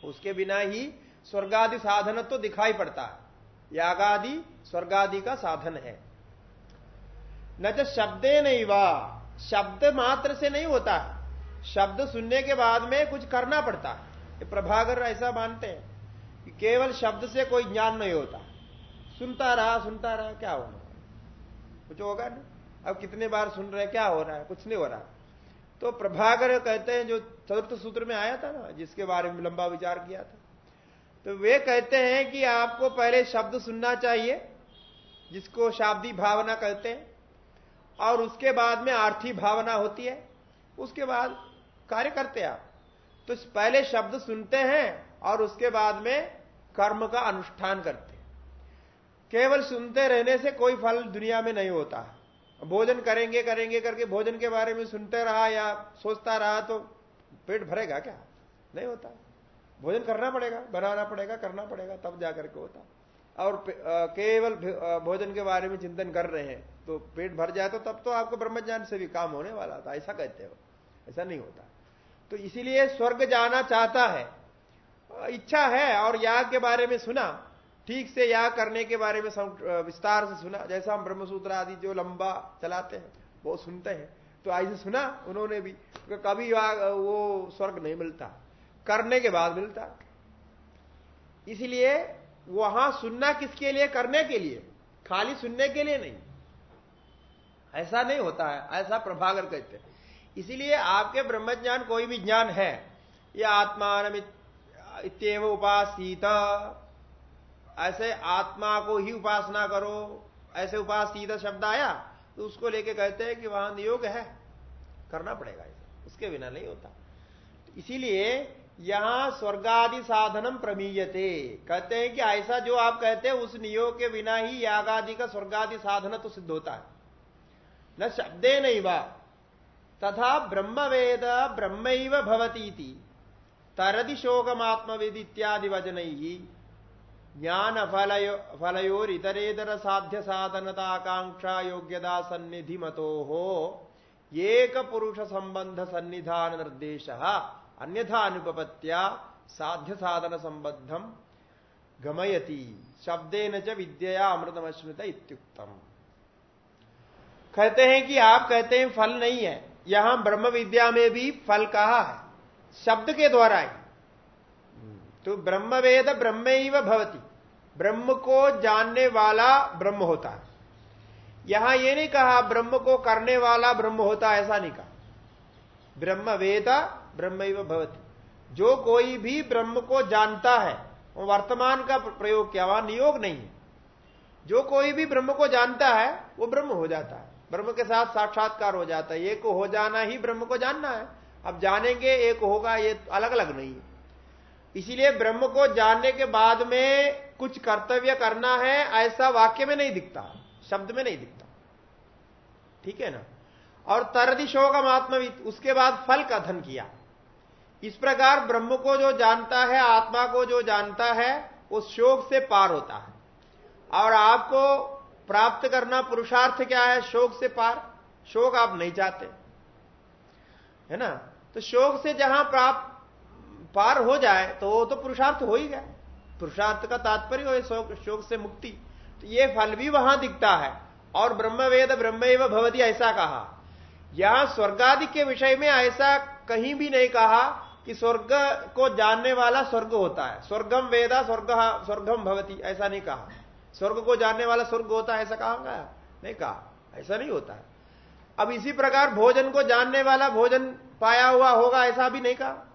उसके बिना ही स्वर्गादि साधनत्व तो दिखाई पड़ता है। यागादि स्वर्गादि का साधन है। न तो शब्दे नहीं वाह शब्द मात्र से नहीं होता है। शब्द सुनने के बाद में कुछ करना पड़ता है। प्रभागर ऐसा मानते हैं। कि केवल शब्द से कोई ज्ञान नहीं होता। सुनता रहा सुनता रहा, क्या होना कुछ होगा ना अब कितने बार सुन रहे हैं क्या हो रहा है? कुछ नहीं हो रहा। तो प्रभाकर कहते हैं, जो चतुर्थ सूत्र में आया था ना, जिसके बारे में लंबा विचार किया था तो वे कहते हैं कि आपको पहले शब्द सुनना चाहिए, जिसको शाब्दी भावना कहते हैं, और उसके बाद में आर्थी भावना होती है। उसके बाद कार्य करते हैं आप। तो पहले शब्द सुनते हैं और उसके बाद में कर्म का अनुष्ठान करते हैं। केवल सुनते रहने से कोई फल दुनिया में नहीं होता। भोजन करेंगे करेंगे, करके भोजन के बारे में सुनते रहा या सोचता रहा तो पेट भरेगा क्या? नहीं होता। भोजन करना पड़ेगा, बनाना पड़ेगा, करना पड़ेगा, तब जाकर के होता। और केवल भोजन के बारे में चिंतन कर रहे हैं तो पेट भर जाए तो तब तो आपको ब्रह्मज्ञान से भी काम होने वाला था, ऐसा कहते हो। ऐसा नहीं होता। तो इसीलिए स्वर्ग जाना चाहता है। इच्छा है और याग के बारे में सुना, ठीक से याग करने के बारे में विस्तार से सुना। जैसा हम ब्रह्मसूत्र आदि जो लंबा चलाते हैं, वो सुनते हैं। तो ऐसे सुना उन्होंने भी कभी वो स्वर्ग नहीं मिलता। करने के बाद मिलता। इसलिए वहाँ सुनना किसके लिए? करने के लिए। खाली सुनने के लिए नहीं। ऐसा नहीं होता है, ऐसा प्रभाकर कहते हैं। इसीलिए आपके ब्रह्मज्ञान कोई भी ज्ञान है, ये आत्मान इतव उपासित। ऐसे आत्मा को ही उपासना करो। ऐसे उपासित शब्द आया तो उसको लेके कहते हैं कि वहाँ नियोग है। करना पड़ेगा इसे। उसके बिना नहीं होता। तो इसीलिए यहाँ स्वर्गादि साधनम प्रमीयते। कहते हैं कि ऐसा जो आप कहते हैं, उस नियोग के बिना ही यागादि का स्वर्गादि साधन तो सिद्ध होता है। न शब्दे नहीं बात तथा ब्रह्मवेद ब्रह्म भवती तरदि शोकमात्मवेद इत्यादि वचन ही ज्ञान फलयो फलयोरितरेतर साध्य साधनता आकांक्षा योग्यता सन्निधि मतो हो एक पुरुष संबंध सन्निधान निर्देश अन्यथा अनुपत्या साध्य साधन संबद्धम गमयती। शब्देन च विद्या अमृतमश्नुत इत्युक्तम। कहते हैं कि आप कहते हैं फल नहीं है। यहाँ ब्रह्म विद्या में भी फल कहा है? शब्द के द्वारा ही। तो ब्रह्म वेद ब्रह्म भवती। ब्रह्म को जानने वाला ब्रह्म होता है। यहाँ यह नहीं कहा ब्रह्म को करने वाला ब्रह्म होता ऐसा नहीं कहा। ब्रह्म वेद ब्रह्म भवती। जो कोई भी ब्रह्म को जानता है, वो वर्तमान का प्रयोग किया, वहाँ नियोग नहीं है। जो कोई भी ब्रह्म को जानता है, वो ब्रह्म हो जाता है। ब्रह्म के साथ साक्षात्कार हो जाता है। एक हो जाना ही ब्रह्म को जानना है। अब जानेंगे एक होगा, ये अलग अलग नहीं है। इसीलिए ब्रह्म को जानने के बाद में कुछ कर्तव्य करना है, ऐसा वाक्य में नहीं दिखता, शब्द में नहीं दिखता। ठीक है ना? और तरदिशोगम आत्मविद उसके बाद फल कथन किया। इस प्रकार ब्रह्म को जो जानता है, आत्मा को जो जानता है, वो शोक से पार होता है। और आपको प्राप्त करना पुरुषार्थ क्या है? शोक से पार। शोक आप नहीं चाहते। है ना? तो शोक से जहाँ प्राप्त पार हो जाए तो वो तो पुरुषार्थ हो ही गया। पुरुषार्थ का तात्पर्य हो शोक, से मुक्ति। तो ये फल भी वहाँ दिखता है। और ब्रह्म वेद ब्रह्म भवती ऐसा कहा। यहाँ स्वर्गादि के विषय में ऐसा कहीं भी नहीं कहा कि स्वर्ग को जानने वाला स्वर्ग होता है। स्वर्गम वेदा स्वर्ग स्वर्गम भवती ऐसा नहीं कहा। स्वर्ग को जानने वाला स्वर्ग होता है ऐसा कहा नहीं कहा। ऐसा नहीं होता है। अब इसी प्रकार भोजन को जानने वाला भोजन पाया हुआ होगा, ऐसा भी नहीं कहा।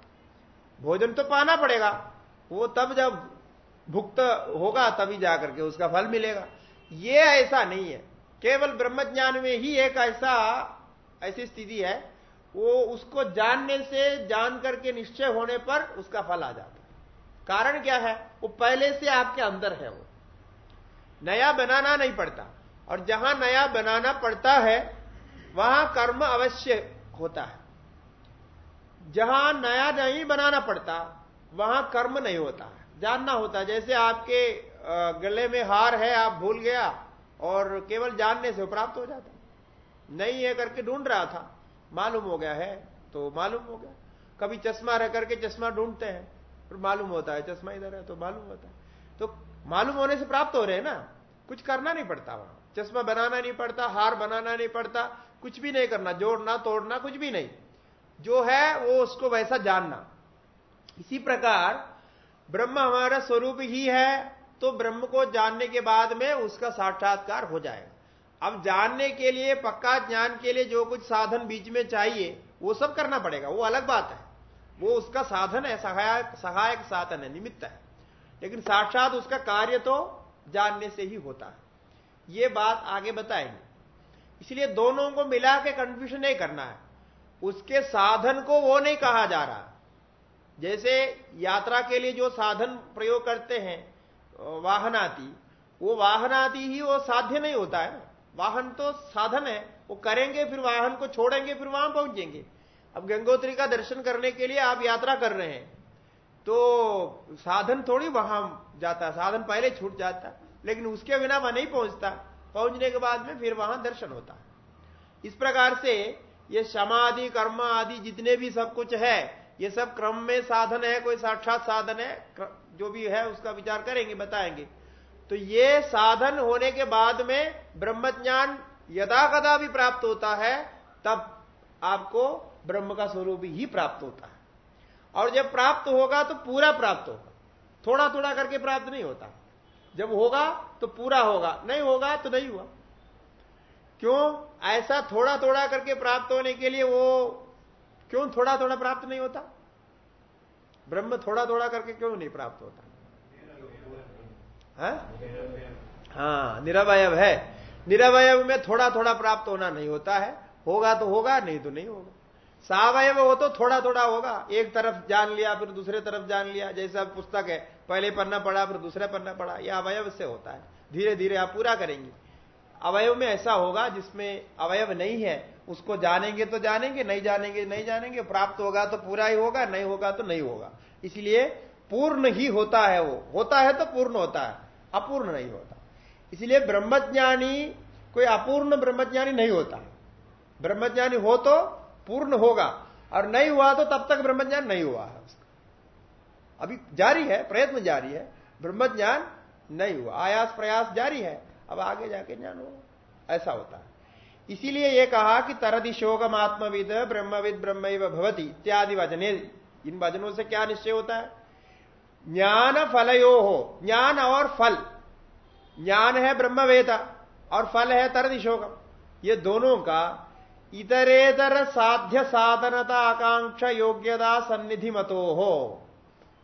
भोजन तो पाना पड़ेगा। वो तब जब भुक्त होगा, तभी जाकर के उसका फल मिलेगा। ये ऐसा नहीं है। केवल ब्रह्मज्ञान में ही एक ऐसा, ऐसी स्थिति है। वो उसको जानने से, जान करके निश्चय होने पर उसका फल आ जाता है। कारण क्या है? वो पहले से आपके अंदर है वो। नया बनाना नहीं पड़ता। और जहाँ नया बनाना पड़ता है, वहाँ कर्म अवश्य होता है। जहाँ नया नहीं बनाना पड़ता, वहाँ कर्म नहीं होता। जानना होता, जैसे आपके गले में हार है, आप भूल गया, और केवल जानने से प्राप्त हो जाता। नहीं है करके ढूंढ रहा था, मालूम हो गया है तो मालूम हो गया। कभी चश्मा रह करके चश्मा ढूंढते हैं, फिर मालूम होता है, चश्मा इधर है तो मालूम होता है। तो मालूम होने से प्राप्त हो रहे हैं ना, कुछ करना नहीं पड़ता वहाँ। चश्मा बनाना नहीं पड़ता, हार बनाना नहीं पड़ता, कुछ भी नहीं करना, जोड़ना, तोड़ना, कुछ भी नहीं। जो है वो उसको वैसा जानना। इसी प्रकार ब्रह्म हमारा स्वरूप ही है तो ब्रह्म को जानने के बाद में उसका साक्षात्कार हो जाएगा। अब जानने के लिए, पक्का ज्ञान के लिए जो कुछ साधन बीच में चाहिए, वो सब करना पड़ेगा। वो अलग बात है। वो उसका साधन है, सहायक सहायक साधन है, निमित्त है। लेकिन साक्षात उसका कार्य तो जानने से ही होता है। ये बात आगे बताएँगे। इसलिए दोनों को मिला के कंफ्यूजन नहीं करना है। उसके साधन को वो नहीं कहा जा रहा। जैसे यात्रा के लिए जो साधन प्रयोग करते हैं वाहन आदि वो वाहन आदि ही वो साध्य नहीं होता है। वाहन तो साधन है, वो करेंगे फिर वाहन को छोड़ेंगे, फिर वहाँ पहुँचेंगे। अब गंगोत्री का दर्शन करने के लिए आप यात्रा कर रहे हैं तो साधन थोड़ी वहाँ जाता, साधन पहले छूट जाता, लेकिन उसके बिना वहाँ नहीं पहुँचता। पहुँचने के बाद में फिर वहाँ दर्शन होता। इस प्रकार से ये समाधि, कर्म आदि जितने भी सब कुछ है, ये सब क्रम में साधन है, कोई साक्षात साधन है जो भी है उसका विचार करेंगे, बताएँगे। तो ये साधन होने के बाद में ब्रह्मज्ञान यदा कदा भी प्राप्त होता है, तब आपको ब्रह्म का स्वरूप ही प्राप्त होता है। और जब प्राप्त होगा तो पूरा प्राप्त होगा। थोड़ा थोड़ा करके प्राप्त नहीं होता। जब होगा तो पूरा होगा। नहीं होगा तो नहीं हुआ। क्यों? ऐसा थोड़ा थोड़ा करके प्राप्त होने के लिए वो क्यों थोड़ा थोड़ा प्राप्त नहीं होता? ब्रह्म थोड़ा थोड़ा करके क्यों नहीं प्राप्त होता? हाँ, हाँ निरवय है। निरवय में थोड़ा थोड़ा प्राप्त होना नहीं होता है। होगा तो होगा नहीं तो नहीं होगा। सावय हो तो थोड़ा थोड़ा होगा। एक तरफ़ जान लिया फिर दूसरे तरफ़ जान लिया। जैसा पुस्तक है पहले पन्ना पड़ा फिर दूसरा पन्ना पड़ा। यह अवयव से होता है। धीरे धीरे आप पूरा करेंगे। अवयव में ऐसा होगा जिसमें अवयव नहीं है, उसको जानेंगे तो जानेंगे, नहीं जानेंगे नहीं जानेंगे, प्राप्त होगा तो पूरा ही होगा, नहीं होगा तो नहीं होगा। इसलिए पूर्ण ही होता है वो। होता है तो पूर्ण होता है, अपूर्ण नहीं होता। इसलिए ब्रह्मज्ञानी, कोई अपूर्ण ब्रह्मज्ञानी नहीं होता। ब्रह्मज्ञानी हो तो पूर्ण होगा, और नहीं हुआ तो तब तक ब्रह्मज्ञान नहीं हुआ है उसका। अभी जारी है, प्रयत्न जारी है, ब्रह्मज्ञान नहीं हुआ आयास प्रयास जारी है, अब आगे जाके ज्ञान होगा। ऐसा होता है। इसीलिए यह कहा कि तरदि शोकम आत्मविद, ब्रह्मविद ब्रह्म भवती इत्यादि वचने, इन वचनों से क्या निश्चय होता है? ज्ञान फलयो हो, ज्ञान और फल। ज्ञान है ब्रह्मवेदा और फल है तरदि शोकम। ये दोनों का इतरेतर साध्य साधनता आकांक्षा योग्यता सन्निधि मतो हो।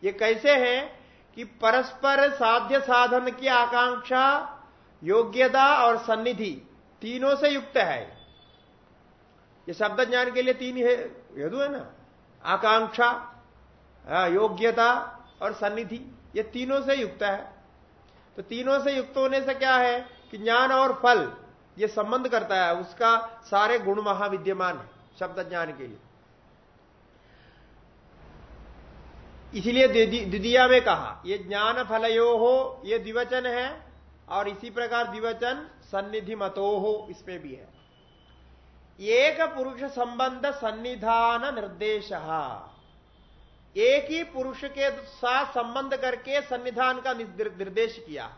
ये कैसे है कि परस्पर साध्य साधन की आकांक्षा, योग्यता और सन्निधि तीनों से युक्त है। ये शब्द ज्ञान के लिए तीन है यदु है ना? आकांक्षा योग्यता और सन्निधि, ये तीनों से युक्त है। तो तीनों से युक्त होने से क्या है कि ज्ञान और फल ये संबंध करता है, उसका सारे गुण महाविद्यमान है शब्द ज्ञान के लिए। इसलिए द्वितीया में कहा, ये ज्ञान फलयो हो ये द्विवचन है और इसी प्रकार द्विवचन सन्निधि मतो हो इसमें भी है। एक पुरुष संबंध सन्निधान निर्देश। एक ही पुरुष के साथ संबंध करके सन्निधान का निर्देश किया।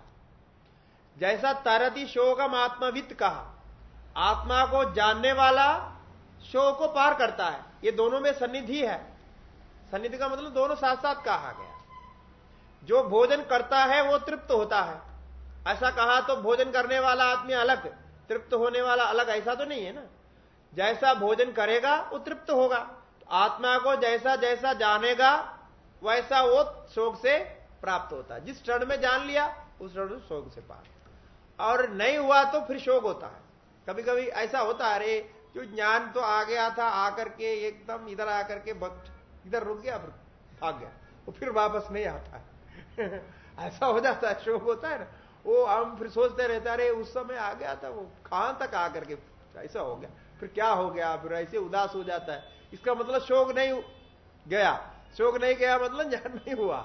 जैसा तरति शोकम आत्मवित कहा, आत्मा को जानने वाला शोक को पार करता है। ये दोनों में सन्निधि है। सन्निधि का मतलब दोनों साथ साथ कहा गया। जो भोजन करता है, वो तृप्त होता है। ऐसा कहा तो भोजन करने वाला आदमी अलग, तृप्त होने वाला अलग, ऐसा तो नहीं है ना? जैसा भोजन करेगा, वो तृप्त होगा। तो आत्मा को जैसा जैसा जानेगा, वैसा वो शोक से प्राप्त होता है। जिस क्षण में जान लिया, उस क्षण शोक से पार। और नहीं हुआ तो फिर शोक होता है। कभी कभी ऐसा होता है, अरे जो ज्ञान तो आ गया था, आकर के एकदम इधर आकर के इधर रुक गया भाग गया। वो फिर वापस नहीं आता <laughs> ऐसा हो जाता है, शोक होता है ना? वो हम फिर सोचते रहते अरे उस समय आ गया था वो कहाँ तक आकर के? ऐसा हो गया। फिर क्या हो गया? फिर ऐसे उदास हो जाता है। इसका मतलब शोक नहीं गया। शोक नहीं गया मतलब ज्ञान नहीं हुआ।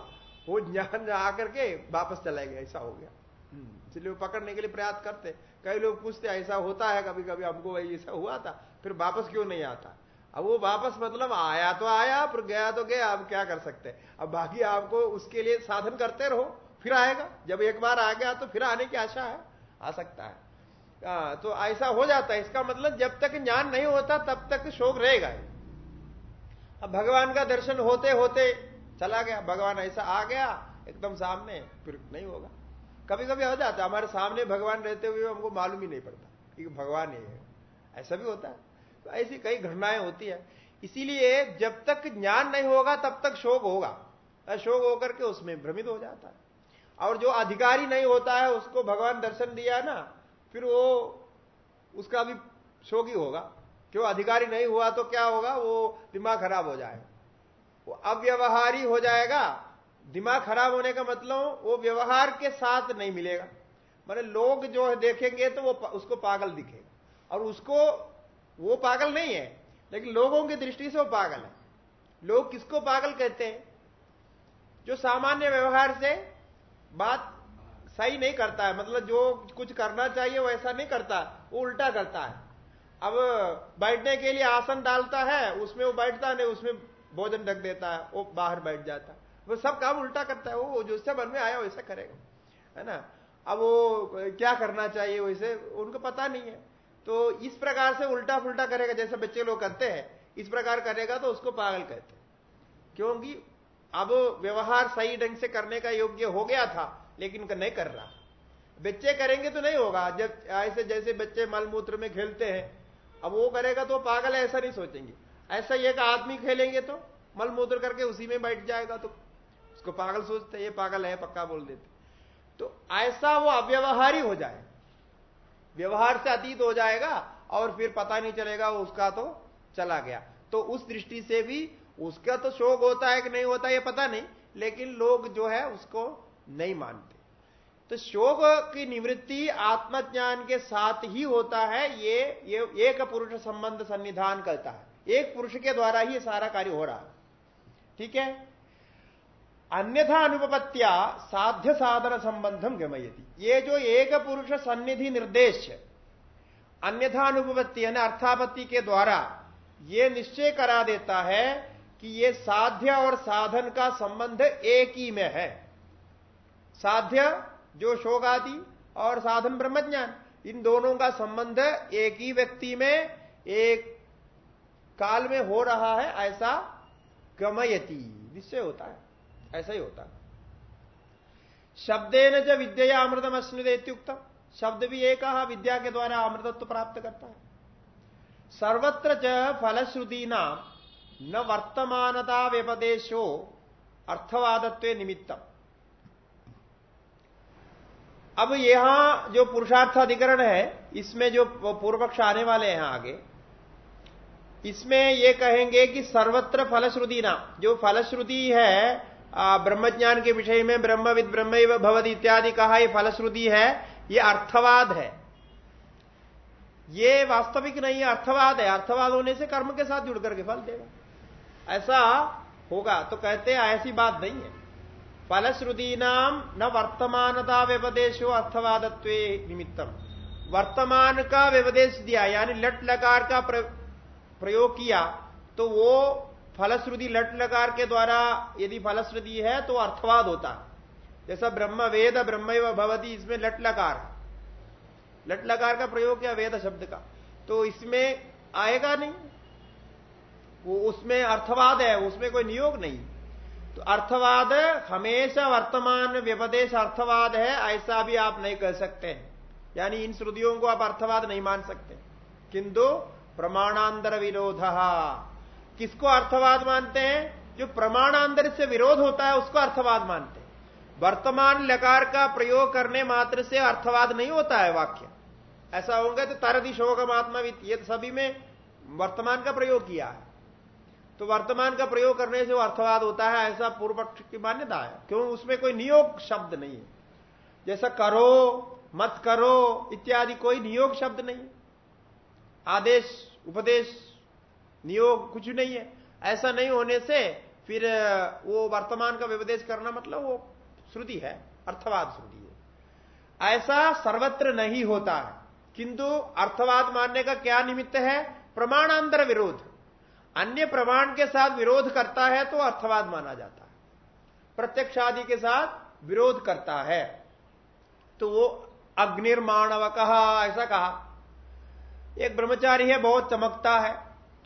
वो ज्ञान आकर के वापस चला गया ऐसा हो गया। हम्म, इसलिए वो पकड़ने के लिए प्रयास करते। कई लोग पूछते ऐसा होता है कभी कभी हमको वही ऐसा हुआ था। फिर वापस क्यों नहीं आता? अब वो वापस मतलब आया तो आया फिर गया तो गया अब क्या कर सकते? अब बाकी आपको उसके लिए साधन करते रहो। फिर आएगा। जब एक बार आ गया तो फिर आने की आशा है आ सकता है। आ, तो ऐसा हो जाता है। इसका मतलब जब तक ज्ञान नहीं होता तब तक शोक रहेगा अब भगवान का दर्शन होते होते चला गया। भगवान ऐसा आ गया एकदम सामने फिर नहीं होगा। कभी कभी हो जाता है। हमारे सामने भगवान रहते हुए हमको मालूम ही नहीं पड़ता कि भगवान ही है। ऐसा भी होता है। तो ऐसी कई घटनाएँ होती है। इसीलिए जब तक ज्ञान नहीं होगा तब तक शोक होगा। शोक होकर के उसमें भ्रमित हो जाता है। और जो अधिकारी नहीं होता है, उसको भगवान दर्शन दिया ना, फिर वो उसका भी शोकी होगा। क्यों अधिकारी नहीं हुआ तो क्या होगा? वो दिमाग खराब हो जाए। वो अव्यवहारी हो जाएगा। दिमाग खराब होने का मतलब वो व्यवहार के साथ नहीं मिलेगा। मैंने लोग जो है देखेंगे तो वो उसको पागल दिखेगा। और उसको वो पागल नहीं है, लेकिन लोगों की दृष्टि से वो पागल है। लोग किसको पागल कहते हैं? जो सामान्य व्यवहार से बात सही नहीं करता है। मतलब जो कुछ करना चाहिए, वो ऐसा नहीं करता। वो उल्टा करता है। अब बैठने के लिए आसन डालता है, उसमें वो बैठता नहीं, उसमें भोजन ढक देता है, वो बाहर बैठ जाता है। वो सब काम उल्टा करता है। वो जो से मन में आया, वैसा करेगा। है ना? अब वो क्या करना चाहिए वैसे, उनको पता नहीं है। तो इस प्रकार से उल्टा फुल्टा करेगा, जैसे बच्चे लोग करते हैं। इस प्रकार करेगा तो उसको पागल कहते हैं। क्योंकि अब व्यवहार सही ढंग से करने का योग्य हो गया था, लेकिन नहीं कर रहा। बच्चे करेंगे तो नहीं होगा। जब, ऐसे जैसे बच्चे मलमूत्र में खेलते हैं, अब वो करेगा तो पागल है, ऐसा नहीं सोचेंगे। ऐसा एक आदमी खेलेंगे तो मलमूत्र करके उसी में बैठ जाएगा तो उसको पागल सोचते ये पागल है, पक्का बोल देते तो ऐसा वो अव्यवहारी हो जाए। व्यवहार से अतीत हो जाएगा और फिर पता नहीं चलेगा उसका तो चला गया। तो उस दृष्टि से भी उसका तो शोक होता है कि नहीं होता है पता नहीं, लेकिन लोग जो है उसको नहीं मानते। तो शोक की निवृत्ति आत्मज्ञान के साथ ही होता है, ये ये एक पुरुष संबंध सन्निधान करता है। एक पुरुष के द्वारा ही सारा कार्य हो रहा है। ठीक है? अन्यथा अनुपत्या साध्य साधन संबंधम गमयती। ये जो एक पुरुष सन्निधि निर्देश, अन्यथा अनुपत्ति यानी अर्थापत्ति के द्वारा ये निश्चय करा देता है कि ये साध्य और साधन का संबंध एक ही में है। साध्य, जो शोक आदि और साधन ब्रह्मज्ञान, इन दोनों का संबंध एक ही व्यक्ति में, एक काल में हो रहा है, ऐसा गमयती। निश्चय होता है। ऐसा ही होता है। शब्दे न जब विद्या अमृतम अश्नुदेत्युक्तम शब्द भी एक विद्या के द्वारा अमृतत्व प्राप्त करता है। सर्वत्र च फलश्रुति नाम न वर्तमानता व्यपदेशो अर्थवादत्व निमित्तम। अब यहाँ जो पुरुषार्थ अधिकरण है, इसमें जो पूर्व पक्ष आने वाले हैं आगे, इसमें ये कहेंगे कि सर्वत्र फलश्रुति ना जो फलश्रुति है ब्रह्मज्ञान के विषय में ब्रह्मविद ब्रह्म भवद इत्यादि कहा यह फलश्रुति है, ये अर्थवाद है। ये वास्तविक नहीं है, अर्थवाद है, अर्थवाद होने से कर्म के साथ जुड़ करके फल देगा। ऐसा होगा। तो कहते हैं, ऐसी बात नहीं है। फलश्रुति नाम न वर्तमानता व्यपदेशो अर्थवादत्व निमित्तम। वर्तमान का व्यपदेश दिया, यानी लट लकार का प्रयोग किया तो वो फलश्रुति लट लकार के द्वारा यदि फलश्रुति है तो अर्थवाद होता। जैसा ब्रह्म वेद ब्रह्म भवती, इसमें लट लकार। लट लकार का प्रयोग किया वेद शब्द का। तो इसमें आएगा नहीं। वो उसमें अर्थवाद है, उसमें कोई नियोग नहीं। तो अर्थवाद हमेशा वर्तमान व्यपदेश अर्थवाद है, ऐसा भी आप नहीं कह सकते। यानी इन श्रुतियों को आप अर्थवाद नहीं मान सकते। किंतु प्रमाणांतर विरोध किसको अर्थवाद मानते हैं? जो प्रमाणांतर से विरोध होता है, उसको अर्थवाद मानते हैं। वर्तमान लकार का प्रयोग करने मात्र से अर्थवाद नहीं होता है वाक्य। ऐसा होगा तो तरदि शोकमात्मा ये सभी में वर्तमान का प्रयोग किया है। तो वर्तमान का प्रयोग करने से वो अर्थवाद होता है, ऐसा पूर्व पक्ष की मान्यता है। क्यों? उसमें कोई नियोग शब्द नहीं है। जैसा करो, मत करो, इत्यादि कोई नियोग शब्द नहीं है। आदेश, उपदेश, नियोग कुछ नहीं है। ऐसा नहीं होने से फिर वो वर्तमान का विपदेश करना मतलब वो श्रुति है, अर्थवाद श्रुति है। ऐसा सर्वत्र नहीं होता है। किंतु अर्थवाद मानने का क्या निमित्त है? प्रमाणांतर विरोध। अन्य प्रमाण के साथ विरोध करता है तो अर्थवाद माना जाता है। प्रत्यक्ष आदि के साथ विरोध करता है। तो वो अग्निर्माणव कहा ऐसा कहा। एक ब्रह्मचारी है, बहुत चमकता है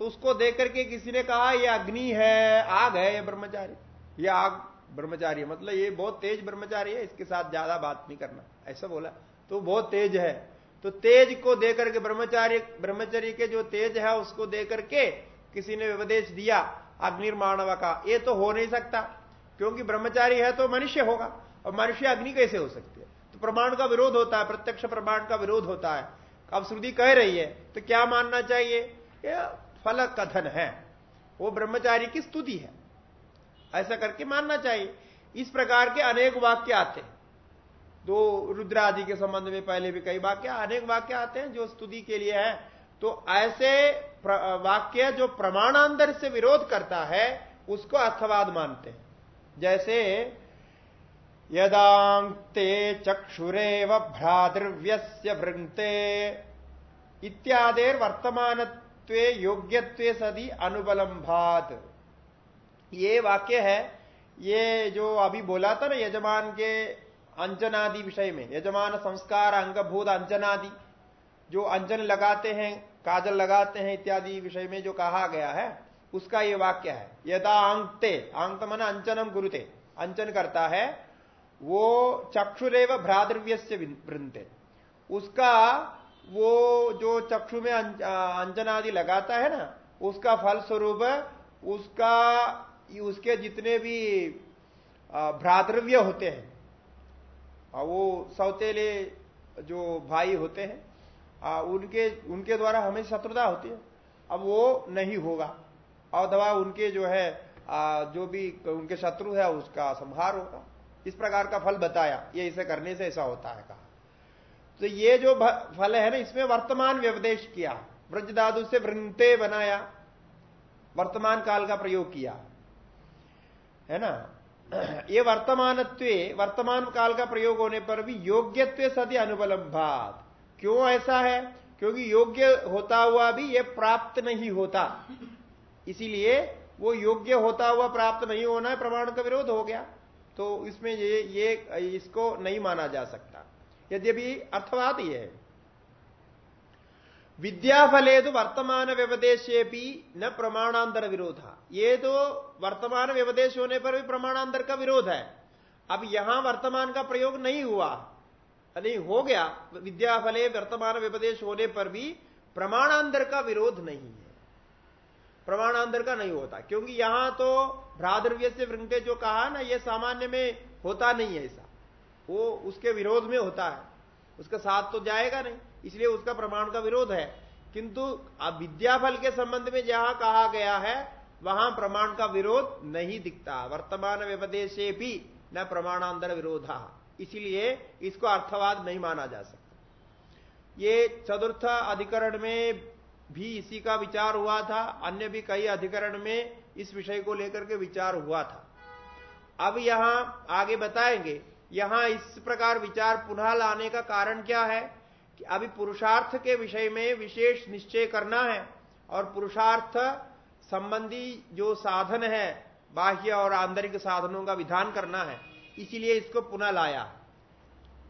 तो उसको देख करके किसी ने कहा, ये अग्नि है, आग है, ये ब्रह्मचारी। ये आग ब्रह्मचारी है मतलब ये बहुत तेज ब्रह्मचारी है, इसके साथ ज़्यादा बात नहीं करना। ऐसा बोला। तो बहुत तेज है। तो तेज को देकर के ब्रह्मचारी ब्रह्मचारी के जो तेज है, उसको देकर के किसी ने उपदेश दिया अग्निर्माणव का ये तो हो नहीं सकता, क्योंकि ब्रह्मचारी है तो मनुष्य होगा, और मनुष्य अग्नि कैसे हो सकती है? तो प्रमाण का विरोध होता है, प्रत्यक्ष प्रमाण का विरोध होता है। अब श्रुति कह रही है तो क्या मानना चाहिए? ये फल कथन है। वो ब्रह्मचारी की स्तुति है। ऐसा करके मानना चाहिए। इस प्रकार के अनेक वाक्य आते हैं। दो रुद्रादि के संबंध में पहले भी कई वाक्य, अनेक वाक्य आते हैं जो स्तुति के लिए है। तो ऐसे वाक्य जो प्रमाणांतर से विरोध करता है, उसको अर्थवाद मानते हैं। जैसे यदांते चक्षुरेव भ्रातृव्य भृंगते इत्यादेर वर्तमान योग्यत्व सदी अनुबलंभात ये वाक्य है, ये जो अभी बोला था ना यजमान के अंजनादि विषय में, यजमान संस्कार, अंगभूत अंजनादि, जो अंजन लगाते हैं काजल लगाते हैं इत्यादि विषय में जो कहा गया है, उसका ये वाक्य है। यदा अंकते अंक मन अंचनम गुरुते। अंचन करता है, वो चक्षुरेव भ्राद्रव्य से उसका वो जो चक्षु में अंजनादि लगाता है ना, उसका फल स्वरूप उसका, उसके जितने भी भ्रातृव्य होते हैं वो सौतेले जो भाई होते हैं आ, उनके उनके द्वारा हमें शत्रुता होती है। अब वो नहीं होगा। और दवा उनके जो है आ, जो भी उनके शत्रु है उसका संहार होगा। इस प्रकार का फल बताया। ये इसे करने से ऐसा होता है कहा। तो ये जो फल है ना इसमें वर्तमान व्यवदेश किया। ब्रजदादु से वृंते बनाया। वर्तमान काल का प्रयोग किया। है ना? ये वर्तमान वर्तमान काल का प्रयोग होने पर भी योग्यत्व सदी अनुपलम्भात क्यों ऐसा है? क्योंकि योग्य होता हुआ भी ये प्राप्त नहीं होता। इसीलिए वो योग्य होता हुआ प्राप्त नहीं होना है, प्रमाण का विरोध हो गया। तो इसमें ये ये, इसको नहीं माना जा सकता। यद्यपि अर्थवाद ये है। विद्याफले तो वर्तमान व्यवदेशे भी न प्रमाणांतर विरोध। है ये तो वर्तमान व्यवदेश होने पर भी प्रमाणांतर का विरोध है। अब यहाँ वर्तमान का प्रयोग नहीं हुआ। नहीं हो गया, विद्याफले वर्तमान विपदेश होने पर भी प्रमाणांतर का विरोध नहीं है। प्रमाणांतर का नहीं होता, क्योंकि यहाँ तो भ्राद्रव्य से वृंगे जो कहा ना, ये सामान्य में होता नहीं है ऐसा। वो उसके विरोध में होता है, उसका साथ तो जाएगा नहीं, इसलिए उसका प्रमाण का विरोध है। किंतु अब विद्याफल के संबंध में जहाँ कहा गया है, वहाँ प्रमाण का विरोध नहीं दिखता, वर्तमान व्यपदेशे भी न प्रमाणांतर विरोधा। इसीलिए इसको अर्थवाद नहीं माना जा सकता। ये चतुर्थ अधिकरण में भी इसी का विचार हुआ था, अन्य भी कई अधिकरण में इस विषय को लेकर के विचार हुआ था। अब यहाँ आगे बताएँगे, यहाँ इस प्रकार विचार पुनः लाने का कारण क्या है कि अभी पुरुषार्थ के विषय में विशेष निश्चय करना है और पुरुषार्थ संबंधी जो साधन है, बाह्य और आंतरिक साधनों का विधान करना है। इसीलिए इसको पुनः लाया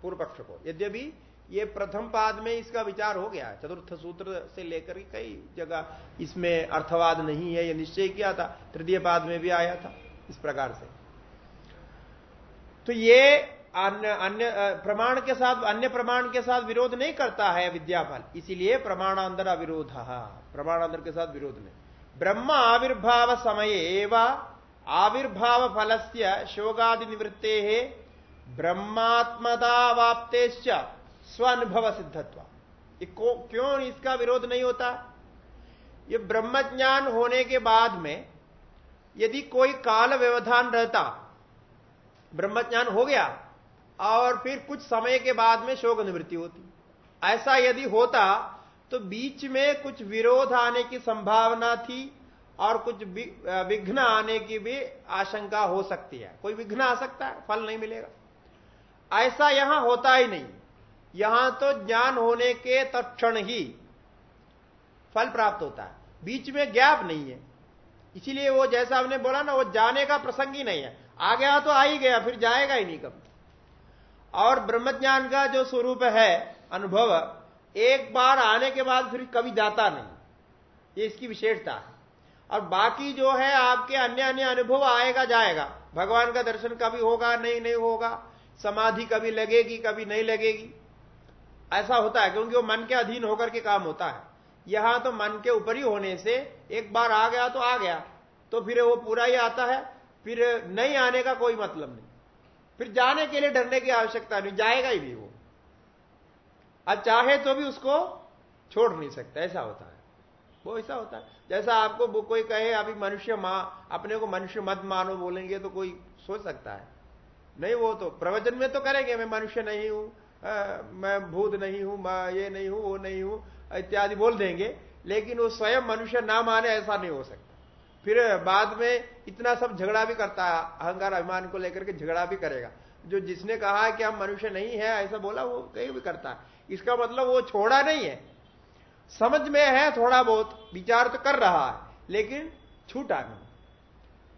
पूर्व पक्ष को। यद्यपि ये प्रथम पाद में इसका विचार हो गया, चतुर्थ सूत्र से लेकर कई जगह इसमें अर्थवाद नहीं है यह निश्चय किया था, तृतीय पाद में भी आया था, इस प्रकार से। तो ये अन्य अन्य प्रमाण के साथ, अन्य प्रमाण के साथ विरोध नहीं करता है विद्याफल इसीलिए प्रमाणांतर अविरोध, प्रमाणांतर के साथ विरोध नहीं। ब्रह्म आविर्भाव समय एवं आविर्भाव फल से शोगादि निवृत्ते स्व अनुभव सिद्धत्व क्यों इसका विरोध नहीं होता? ये ब्रह्म ज्ञान होने के बाद में यदि कोई काल व्यवधान रहता ब्रह्म ज्ञान हो गया, और फिर कुछ समय के बाद में शोक निवृत्ति होती। ऐसा यदि होता तो बीच में कुछ विरोध आने की संभावना थी और कुछ विघ्न आने की भी आशंका हो सकती है। कोई विघ्न आ सकता है, फल नहीं मिलेगा। ऐसा यहाँ होता ही नहीं। यहाँ तो ज्ञान होने के तत्ण ही फल प्राप्त होता है। बीच में गैप नहीं है। इसीलिए वो जैसा आपने बोला ना, वो जाने का प्रसंग ही नहीं है। आ गया तो आ ही गया, फिर जाएगा ही नहीं कब। और ब्रह्मज्ञान का जो स्वरूप है, अनुभव, एक बार आने के बाद फिर कभी जाता नहीं। ये इसकी विशेषता है। और बाकी जो है आपके अन्य अन्य अनुभव आएगा, जाएगा। भगवान का दर्शन कभी होगा, नहीं नहीं होगा। समाधि कभी लगेगी, कभी नहीं लगेगी। ऐसा होता है, क्योंकि वो मन के अधीन होकर के काम होता है। यहाँ तो मन के ऊपर ही होने से एक बार आ गया तो आ गया तो फिर वो पूरा ही आता है। फिर नहीं आने का कोई मतलब नहीं। फिर जाने के लिए डरने की आवश्यकता नहीं, जाएगा ही नहीं वो। अब चाहे तो भी उसको छोड़ नहीं सकता, ऐसा होता है। वो ऐसा होता है। जैसा आपको कोई कहे, अभी मनुष्य माँ, अपने को मनुष्य मत मानो बोलेंगे तो कोई सोच सकता है। नहीं वो तो प्रवचन में तो करेंगे, मैं मनुष्य नहीं हूँ मैं भूत नहीं हूँ, मैं ये नहीं हूँ, वो नहीं हूँ, इत्यादि बोल देंगे। लेकिन वो स्वयं मनुष्य ना माने ऐसा नहीं हो सकता। फिर बाद में इतना सब झगड़ा भी करता है, अहंकार अभिमान को लेकर के झगड़ा भी करेगा। जो जिसने कहा कि हम मनुष्य नहीं है, ऐसा बोला, वो कहीं भी करता है। इसका मतलब वो छोड़ा नहीं है। समझ में है थोड़ा बहुत, विचार तो कर रहा है, लेकिन छूटा नहीं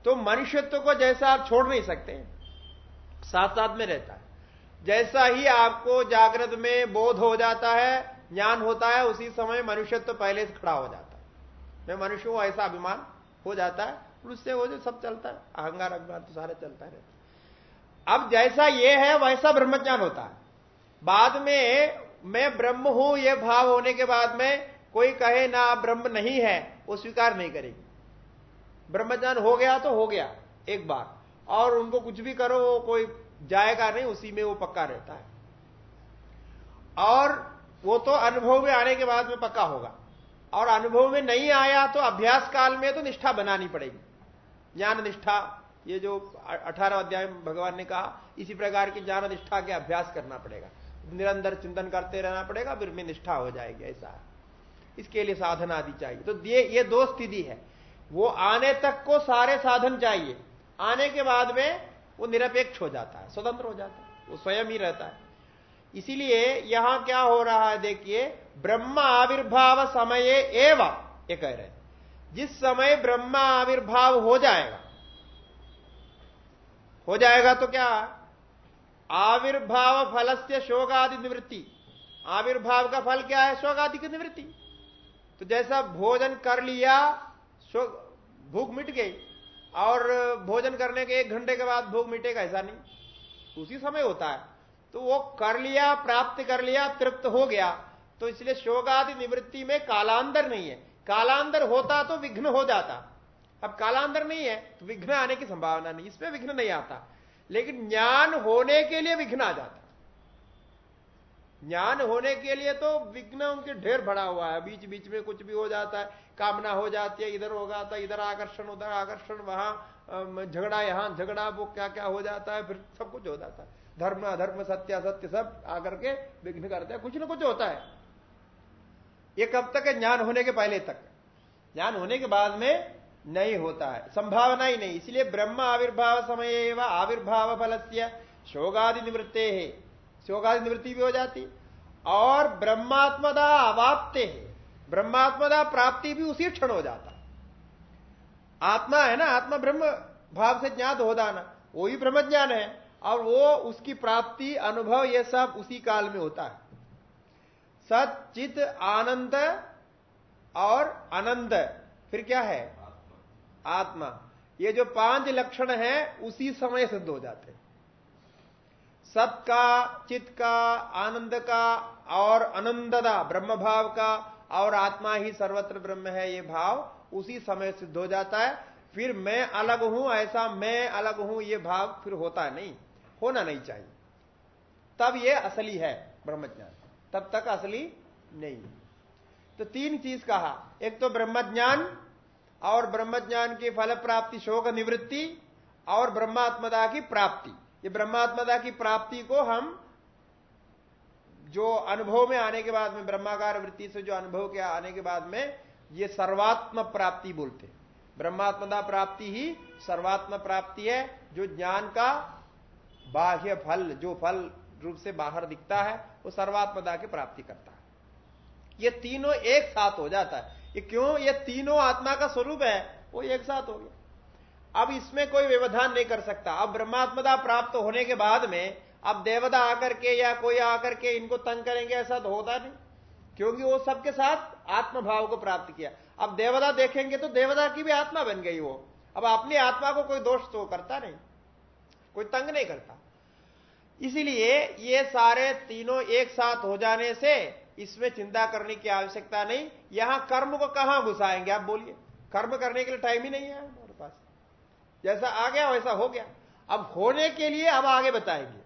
तो मनुष्यत्व को जैसा आप छोड़ नहीं सकते साथ साथ में रहता है। जैसा ही आपको जागृत में बोध हो जाता है, ज्ञान होता है, उसी समय मनुष्यत्व पहले से खड़ा हो जाता है। मैं मनुष्य हूँ, ऐसा अभिमान हो जाता है उससे वो जो सब चलता है अहंगार अभिमान तो सारे चलता रहता है। अब जैसा ये है, वैसा ब्रह्मज्ञान होता है। बाद में मैं ब्रह्म हूँ यह भाव होने के बाद में कोई कहे ना ब्रह्म नहीं है, वो स्वीकार नहीं करेगी। ब्रह्मज्ञान हो गया तो हो गया, एक बार। और उनको कुछ भी करो, वो कोई जाएगा नहीं, उसी में वो पक्का रहता है। और वो तो अनुभव में आने के बाद में पक्का होगा। और अनुभव में नहीं आया तो अभ्यास काल में तो निष्ठा बनानी पड़ेगी। ज्ञान निष्ठा, ये जो अठारह अध्याय भगवान ने कहा, इसी प्रकार की ज्ञान निष्ठा के अभ्यास करना पड़ेगा। निरंतर चिंतन करते रहना पड़ेगा, फिर में निष्ठा हो जाएगी, ऐसा इसके लिए साधन आदि चाहिए। तो ये ये दो स्थिति है। वो आने तक को सारे साधन चाहिए। आने के बाद में वो निरपेक्ष हो जाता है, स्वतंत्र हो जाता है, वो स्वयं ही रहता है। इसीलिए यहाँ क्या हो रहा है, देखिए, ब्रह्म आविर्भाव समय एवं, ये कह रहे जिस समय ब्रह्म आविर्भाव हो जाएगा हो जाएगा तो क्या? आविर्भाव फल से शोगादि निवृत्ति आविर्भाव का फल क्या है? शोगादि की निवृत्ति। तो जैसा भोजन कर लिया भूख मिट गई, और भोजन करने के एक घंटे के बाद भूख मिटेगा, ऐसा नहीं। उसी समय होता है। तो वो कर लिया, प्राप्त कर लिया, तृप्त हो गया। तो इसलिए शोगादि निवृत्ति में कालांतर नहीं है। कालांतर होता तो विघ्न हो जाता। अब कालांतर नहीं है तो विघ्न आने की संभावना नहीं। इसमें विघ्न नहीं आता। लेकिन ज्ञान होने के लिए विघ्न आ जाता ज्ञान होने के लिए तो विघ्न उनके ढेर भरा हुआ है। बीच बीच में कुछ भी हो जाता है, कामना हो जाती है, इधर हो जाता है इधर आकर्षण, उधर आकर्षण, वहाँ झगड़ा यहाँ, झगड़ा वो क्या क्या हो जाता है, फिर सब कुछ हो जाता है। धर्म, अधर्म, सत्य, असत्य सब आकर के विघ्न करते हैं। कुछ ना कुछ होता है। ये कब तक है? ज्ञान होने के पहले तक। ज्ञान होने के बाद में नहीं होता है। संभावना ही नहीं। इसलिए ब्रह्म आविर्भाव समय आविर्भाव फल से शोगादि निवृत्ते है। शोगादि निवृत्ति भी हो जाती। और ब्रह्मात्मदा अवाप्ते है। ब्रह्मात्मदा प्राप्ति भी उसी क्षण हो जाता। आत्मा है ना? आत्मा ब्रह्म भाव से ज्ञात हो जाना। वो ही ब्रह्म ज्ञान है। और वो उसकी प्राप्ति, अनुभव, ये सब उसी काल में होता है। सचित आनंद और आनंद फिर क्या है? आत्मा। ये जो पाँच लक्षण है, उसी समय सिद्ध हो जाते हैं। सत का चित का आनंद का और आनंददा ब्रह्म भाव का और आत्मा ही सर्वत्र ब्रह्म है, ये भाव उसी समय सिद्ध हो जाता है। फिर मैं अलग हूँ, ऐसा मैं अलग हूँ, ये भाव फिर होता नहीं, होना नहीं चाहिए। तब ये असली है, ब्रह्मज्ञान। तब तक असली नहीं। तो तीन चीज़ कहा। एक तो ब्रह्मज्ञान और ब्रह्मज्ञान की फल प्राप्ति शोक निवृत्ति और ब्रह्मात्मदा की प्राप्ति। ये ब्रह्मात्मदा की प्राप्ति को हम जो अनुभव में आने के बाद में, ब्रह्माकार वृत्ति से जो अनुभव के आने के बाद में, ये सर्वात्म प्राप्ति बोलते हैं। ब्रह्मात्मदा प्राप्ति ही सर्वात्म प्राप्ति है, जो ज्ञान का बाह्य फल, जो फल रूप से बाहर दिखता है, वो सर्वात्मदा की प्राप्ति करता है। ये तीनों एक साथ हो जाता है। ये क्यों ये तीनों आत्मा का स्वरूप है? वो एक साथ हो गया। अब इसमें कोई व्यवधान नहीं कर सकता। अब ब्रह्मात्मदा प्राप्त होने के बाद में अब देवता आकर के या कोई आकर के इनको तंग करेंगे, ऐसा तो होता नहीं। क्योंकि वो सबके साथ आत्मभाव को प्राप्त किया। अब देवता देखेंगे तो देवता की भी आत्मा बन गई वो। अब अपनी आत्मा को कोई दोष तो करता नहीं। कोई तंग नहीं करता। इसीलिए ये सारे तीनों एक साथ हो जाने से इसमें चिंता करने की आवश्यकता नहीं। यहाँ कर्म को कहाँ घुसाएँगे? आप बोलिए। कर्म करने के लिए टाइम ही नहीं है हमारे पास। जैसा आ गया, वैसा हो गया। अब होने के लिए अब आगे बताएँगे।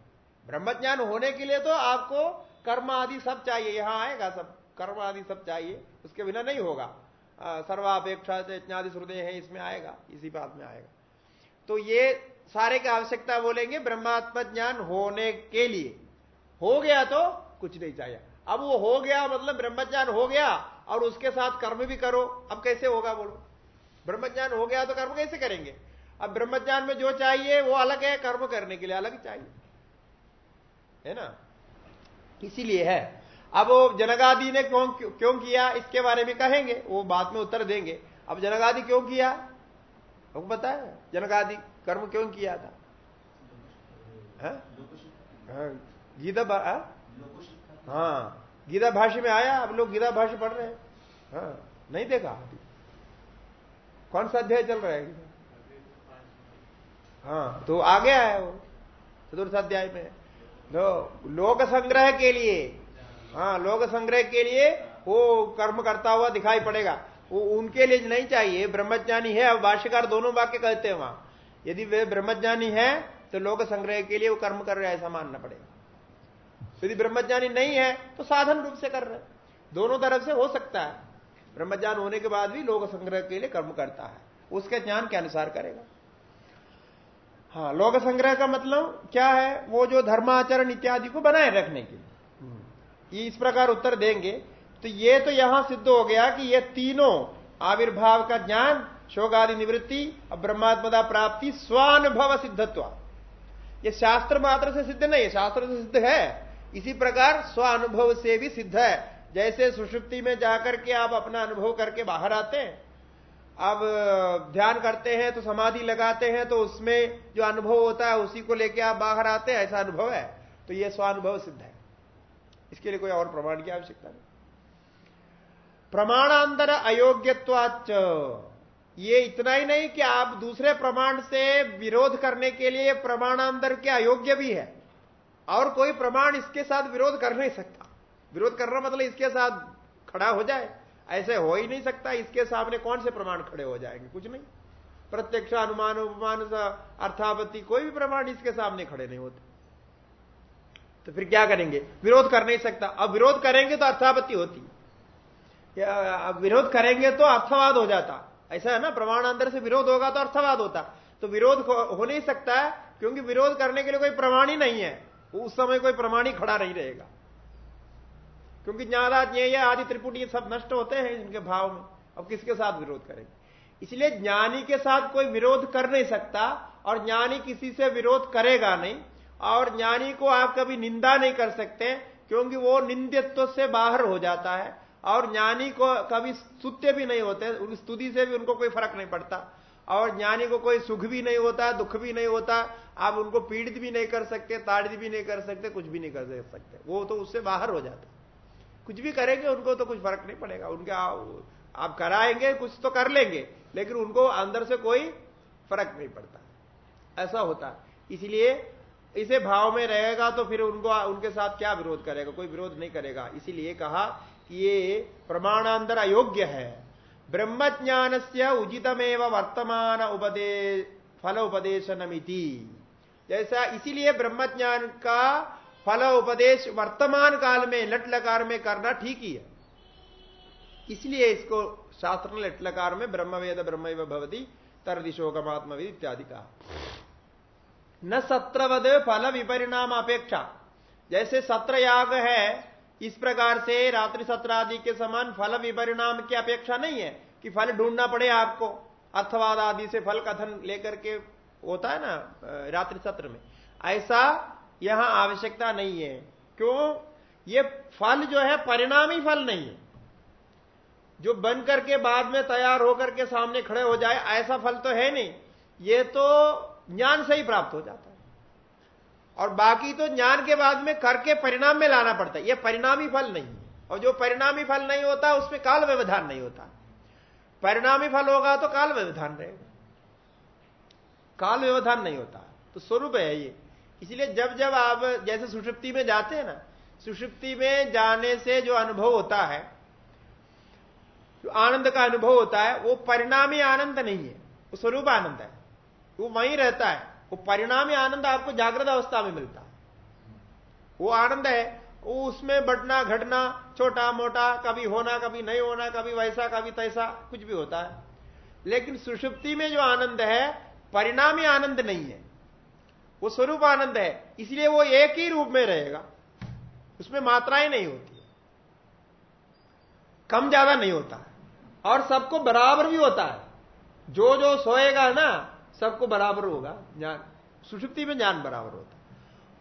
ब्रह्मज्ञान होने के लिए तो आपको कर्म आदि सब चाहिए। यहाँ आएगा सब। कर्म आदि सब चाहिए। उसके बिना नहीं होगा। सर्वापेक्षा इत्यादि श्रुदय है, इसमें आएगा। इसी बात में आएगा। तो ये सारे की आवश्यकता बोलेंगे। ब्रह्मात्म ज्ञान होने के लिए। हो गया तो कुछ नहीं चाहिए। अब वो हो गया मतलब ब्रह्मज्ञान हो गया और उसके साथ कर्म भी करो। अब कैसे होगा बोलो? ब्रह्मज्ञान हो गया तो कर्म कैसे करेंगे? अब ब्रह्मज्ञान में जो चाहिए वो अलग है कर्म करने के लिए अलग चाहिए। है ना? इसीलिए है। अब जनगादि ने क्यों क्यों किया? इसके बारे में कहेंगे वो बाद में उत्तर देंगे। अब जनगादि क्यों किया? आपको पता है जनगादि कर्म क्यों किया था? हाँ? हाँ, गीता हाँ? हाँ गीता भाष्य में आया, अब लोग गीता भाष्य पढ़ रहे हैं। हाँ नहीं देखा? कौन सा अध्याय चल रहा है? हाँ तो आ गया है वो, चतुर्थ अध्याय में। तो लोक संग्रह के लिए हाँ लोक संग्रह के लिए वो कर्म करता हुआ दिखाई पड़ेगा। वो उनके लिए नहीं चाहिए, ब्रह्मज्ञानी है, अब भाष्यकार दोनों वाक्य कहते हैं वहाँ। यदि वे ब्रह्मज्ञानी है तो लोक संग्रह के लिए वो कर्म कर रहे ऐसा मानना पड़ेगा। यदि ब्रह्मज्ञानी नहीं है तो साधन रूप से कर रहे दोनों तरफ़ से हो सकता है। ब्रह्मज्ञान होने के बाद भी लोक संग्रह के लिए कर्म करता है। उसके ज्ञान के अनुसार करेगा। हाँ लोक संग्रह का मतलब क्या है? वो जो धर्माचरण इत्यादि को बनाए रखने के लिए। इस प्रकार उत्तर देंगे। तो ये तो यहाँ सिद्ध हो गया कि ये तीनों आविर्भाव का ज्ञान, शोगादि निवृत्ति और ब्रह्मात्मदा प्राप्ति, स्वानुभव सिद्धत्व। ये शास्त्र मात्र से सिद्ध नहीं है शास्त्र से सिद्ध है। इसी प्रकार स्व अनुभव से भी सिद्ध है। जैसे सुषुप्ति में जाकर के आप अपना अनुभव करके बाहर आते हैं अब ध्यान करते हैं तो समाधि लगाते हैं तो उसमें जो अनुभव होता है उसी को लेके आप बाहर आते हैं, ऐसा अनुभव है। तो यह स्वानुभव सिद्ध है। इसके लिए कोई और प्रमाण की आवश्यकता नहीं। प्रमाणांतर अयोग्यवाच ये इतना ही नहीं कि आप दूसरे प्रमाण से विरोध करने के लिए प्रमाणांतर के अयोग्य भी है। और कोई प्रमाण इसके साथ विरोध कर नहीं सकता। विरोध करना मतलब इसके साथ खड़ा हो जाए। ऐसे हो ही नहीं सकता, इसके सामने कौन से प्रमाण खड़े हो जाएँगे? कुछ नहीं। प्रत्यक्ष अनुमान, उपमान अर्थापत्ति, कोई भी प्रमाण इसके सामने खड़े नहीं होते। तो फिर क्या करेंगे? विरोध कर नहीं सकता। अब विरोध करेंगे तो अर्थापत्ति होती। अब विरोध करेंगे तो अर्थवाद हो जाता। ऐसा है ना? प्रमाणांतर से विरोध होगा तो अर्थवाद होता। तो विरोध हो नहीं सकता, क्योंकि विरोध करने के लिए कोई प्रमाण ही नहीं है। उस समय कोई प्रमाणी खड़ा नहीं रहेगा। क्योंकि ज्ञादा ज्ञेय आदि त्रिपुटी सब नष्ट होते हैं इनके भाव में। अब किसके साथ विरोध करेंगे? इसलिए ज्ञानी के साथ कोई विरोध कर नहीं सकता और ज्ञानी किसी से विरोध करेगा नहीं और ज्ञानी को आप कभी निंदा नहीं कर सकते क्योंकि वो निंदित्व से बाहर हो जाता है और ज्ञानी को कभी स्तुत्य भी नहीं होते उन स्तुति से भी उनको कोई फ़र्क नहीं पड़ता। और ज्ञानी को कोई सुख भी नहीं होता, दुख भी नहीं होता, आप उनको पीड़ित भी नहीं कर सकते, ताड़ित भी नहीं कर सकते, कुछ भी नहीं कर सकते। वो तो उससे बाहर हो जाता कुछ भी करेंगे, उनको तो कुछ फ़र्क नहीं पड़ेगा। उनके आप कराएँगे, कुछ तो कर लेंगे, लेकिन उनको अंदर से कोई फ़र्क नहीं पड़ता। ऐसा होता इसलिए इसे भाव में रहेगा तो फिर उनको, उनके साथ क्या विरोध करेगा? कोई विरोध नहीं करेगा। इसीलिए कहा कि ये प्रमाणांतर अयोग्य है। ब्रह्म ज्ञान से उचितमेव वर्तमान उपदेश फल उपदेशनमिति जैसा इसीलिए ब्रह्मज्ञान का फल उपदेश वर्तमान काल में लट लकार में करना ठीक ही है। इसलिए इसको शास्त्र ने में ब्रह्म वेद ब्रह्म भवती तरदिशोकमात्मविद इत्यादि कहा। न सत्रवद फल विपरिणाम अपेक्षा जैसे सत्र याग है इस प्रकार से रात्रि सत्र आदि के समान फल विपरिणाम की अपेक्षा नहीं है कि फल ढूंढना पड़े आपको। अर्थवाद आदि से फल कथन लेकर के होता है ना, रात्रि सत्र में। ऐसा यहाँ आवश्यकता नहीं है। क्यों? ये फल जो है परिणामी फल नहीं है। जो बन करके बाद में तैयार होकर के सामने खड़े हो जाए, ऐसा फल तो है नहीं। ये तो ज्ञान से ही प्राप्त हो जाता और बाकी तो ज्ञान के बाद में करके परिणाम में लाना पड़ता है। यह परिणामी फल नहीं है। और जो परिणामी फल नहीं होता, उसमें काल व्यवधान नहीं होता। परिणामी फल होगा तो काल व्यवधान रहेगा। काल व्यवधान नहीं होता। तो स्वरूप है ये। इसलिए जब जब आप जैसे सुषुप्ति में जाते हैं ना, सुषुप्ति में जाने से जो अनुभव होता है, जो आनंद का अनुभव होता है, वो परिणामी आनंद नहीं है। वो स्वरूप आनंद है। वो वहीं रहता है। वो परिणामी आनंद आपको जागृत अवस्था में मिलता। वो आनंद है उसमें बढ़ना घटना, छोटा, मोटा, कभी होना, कभी नहीं होना, कभी वैसा, कभी तैसा, कुछ भी होता है। लेकिन सुषुप्ति में जो आनंद है, परिणामी आनंद नहीं है। वो स्वरूप आनंद है, इसलिए वो एक ही रूप में रहेगा। उसमें मात्राएँ नहीं होती कम ज़्यादा नहीं होता। और सबको बराबर भी होता है। जो जो सोएगा ना सबको बराबर होगा, ज्ञान। सुषुप्ति में ज्ञान बराबर होता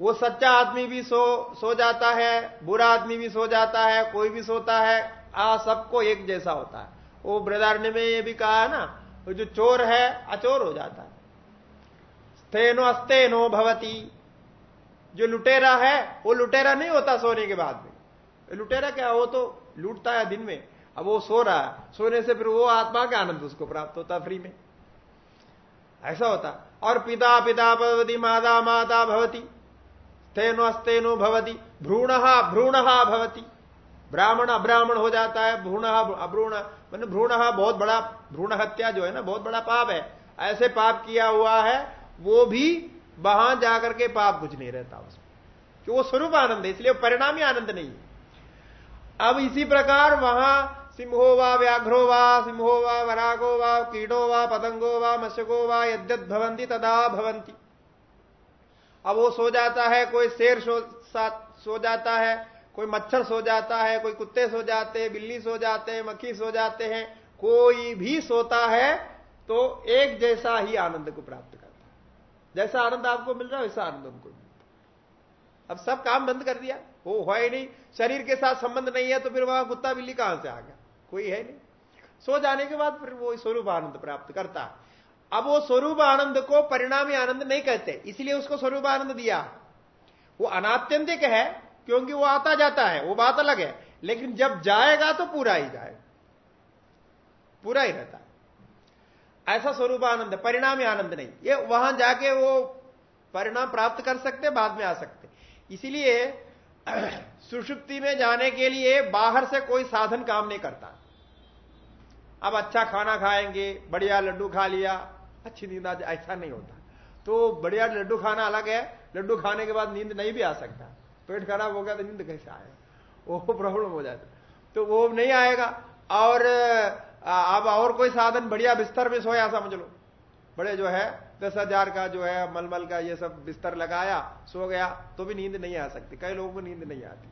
वो सच्चा आदमी भी सो सो जाता है, बुरा आदमी भी सो जाता है, कोई भी सोता है, आ सबको एक जैसा होता है। वो बृदारण्य में ये भी कहा है ना जो चोर है, अचोर हो जाता है। स्थेनो अस्तेनो भवती। जो लुटेरा है, वो लुटेरा नहीं होता सोने के बाद में। लुटेरा क्या, वो तो लूटता है दिन में। अब वो सो रहा है, सोने से फिर वो आत्मा का आनंद उसको प्राप्त होता फ्री में। ऐसा होता। और पिता पिता भवती, माता माता भवती स्थेनो अस्तेनो भवती, भ्रूण भ्रूण भवती। ब्राह्मण, अब्राह्मण हो जाता है, भ्रूण अभ्रूण मैंने भ्रूण बहुत बड़ा, भ्रूण हत्या जो है ना, बहुत बड़ा पाप है। ऐसे पाप किया हुआ है, वो भी वहाँ जाकर के पाप कुछ नहीं रहता उसमें। कि वो स्वरूप आनंद है, इसलिए परिणामी आनंद नहीं है। अब इसी प्रकार वहाँ सिंहो वा व्याघ्रो वा सिंहो वा वरागो वा कीड़ो वा पतंगो वा मशको वा यद्यत भवंती तदा भवंती अब वो सो जाता है कोई शेर सो, सो जाता है कोई मच्छर सो जाता है कोई कुत्ते सो जाते हैं बिल्ली सो जाते हैं मक्खी सो जाते हैं कोई भी सोता है तो एक जैसा ही आनंद को प्राप्त करता है। जैसा आनंद आपको मिल रहा है वैसा आनंद उनको अब सब काम बंद कर दिया वो हुआ ही नहीं। शरीर के साथ संबंध नहीं है तो फिर वहाँ कुत्ता बिल्ली कहाँ से आ गया? कोई है नहीं। सो जाने के बाद फिर वो स्वरूप आनंद प्राप्त करता। अब वो स्वरूप आनंद को परिणामी आनंद नहीं कहते, इसलिए उसको स्वरूप आनंद दिया। वो अनात्यंतिक है, क्योंकि वो आता जाता है, वो बात अलग है, लेकिन जब जाएगा तो पूरा ही जाएगा। पूरा ही रहता ऐसा स्वरूप आनंद, परिणामी आनंद नहीं। ये वहाँ जाके वो परिणाम प्राप्त कर सकते, बाद में आ सकते। इसीलिए <clears throat> सुषुप्ति में जाने के लिए बाहर से कोई साधन काम नहीं करता। अब अच्छा खाना खाएँगे, बढ़िया लड्डू खा लिया, अच्छी नींद आ ऐसा नहीं होता। तो बढ़िया लड्डू खाना अलग है, लड्डू खाने के बाद नींद नहीं भी आ सकता। पेट खराब हो गया तो नींद कैसे आएगा? <laughs> वो प्रॉब्लम हो जाता। तो वो नहीं आएगा। और अब और कोई साधन बढ़िया बिस्तर में सोया, समझ लो। बड़े जो है दस हज़ार का जो है, मलमल का ये सब बिस्तर लगाया, सो गया तो भी नींद नहीं आ सकती। कई लोगों को नींद नहीं आती।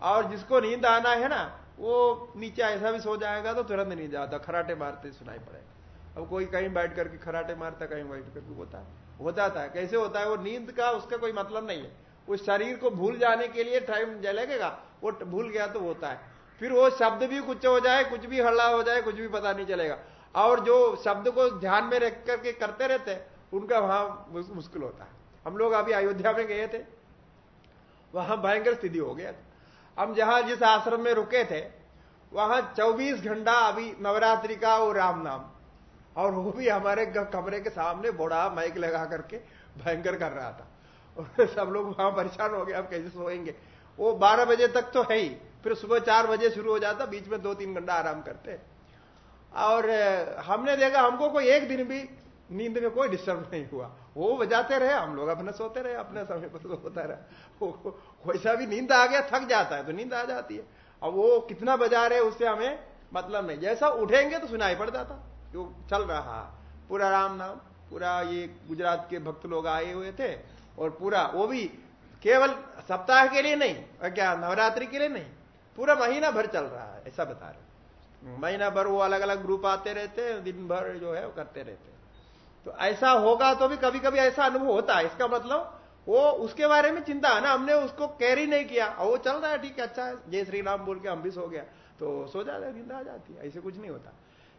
और जिसको नींद आना है ना, वो नीचे ऐसा भी सो जाएगा तो तुरंत नहीं जाता, खराटे मारते सुनाई पड़ेगा अब कोई कहीं बैठ करके खराटे मारता, कहीं बैठ करके होता है हो जाता है कैसे होता है, वो नींद का उसका कोई मतलब नहीं है। उस शरीर को भूल जाने के लिए टाइम लगेगा, वो भूल गया तो होता है। फिर वो शब्द भी कुछ हो जाए, कुछ भी हल्ला हो जाए, कुछ भी पता नहीं चलेगा। और जो शब्द को ध्यान में रख करके करते रहते उनका वहाँ मुश्किल होता है। हम लोग अभी अयोध्या में गए थे। वहाँ भयंकर स्थिति हो गया हम जहाँ जिस आश्रम में रुके थे, वहाँ 24 घंटा अभी नवरात्रि का वो राम नाम। और वो भी हमारे कमरे के सामने बड़ा माइक लगा करके भयंकर कर रहा था। और <laughs> सब लोग वहाँ परेशान हो गए, अब कैसे सोएँगे? वो 12 बजे तक तो है ही, फिर सुबह चार बजे शुरू हो जाता, बीच में दो तीन घंटा आराम करते। और, हमने देखा, हमको कोई एक दिन भी नींद में कोई डिस्टर्ब नहीं हुआ। वो बजाते रहे, हम लोग अपने सोते रहे, अपने समय पर होता रहा। वैसा भी नींद आ गया, थक जाता है तो नींद आ जाती है। अब वो कितना बजा रहे उससे हमें मतलब नहीं। जैसा उठेंगे तो सुनाई पड़ जाता जो चल रहा पूरा राम नाम, पूरा ये गुजरात के भक्त लोग आए हुए थे और पूरा वो भी केवल सप्ताह के लिए नहीं क्या, नवरात्रि के लिए नहीं, पूरा महीना भर चल रहा है, ऐसा बता रहे महीना भर वो अलग अलग ग्रुप आते रहते हैं, दिन भर जो है वो करते रहते तो ऐसा होगा तो भी कभी कभी ऐसा अनुभव होता है। इसका मतलब वो उसके बारे में चिंता है ना, हमने उसको कैरी नहीं किया। और वो चल रहा है, ठीक है अच्छा है। जय श्री राम बोल के हम भी सो गया। तो सो जाता है, नींद आ जाती है, ऐसे कुछ नहीं होता।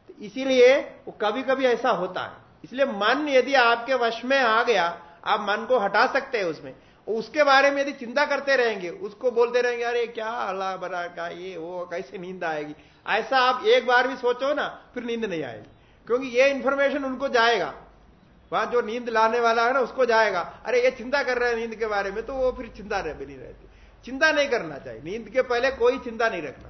तो इसीलिए वो कभी कभी ऐसा होता है। इसलिए मन यदि आपके वश में आ गया, आप मन को हटा सकते हैं उसमें। उसके बारे में यदि चिंता करते रहेंगे, उसको बोलते रहेंगे, अरे, क्या अल्लाह बरा का ये, वो, कैसे नींद आएगी? ऐसा आप एक बार भी सोचो ना, फिर नींद नहीं आएगी। क्योंकि ये इंफॉर्मेशन उनको जाएगा। वहाँ जो नींद लाने वाला है ना, उसको जाएगा। अरे, ये चिंता कर रहे हैं नींद के बारे में तो वो फिर चिंता रह बनी रहती चिंता नहीं करना चाहिए। नींद के पहले कोई चिंता नहीं रखना।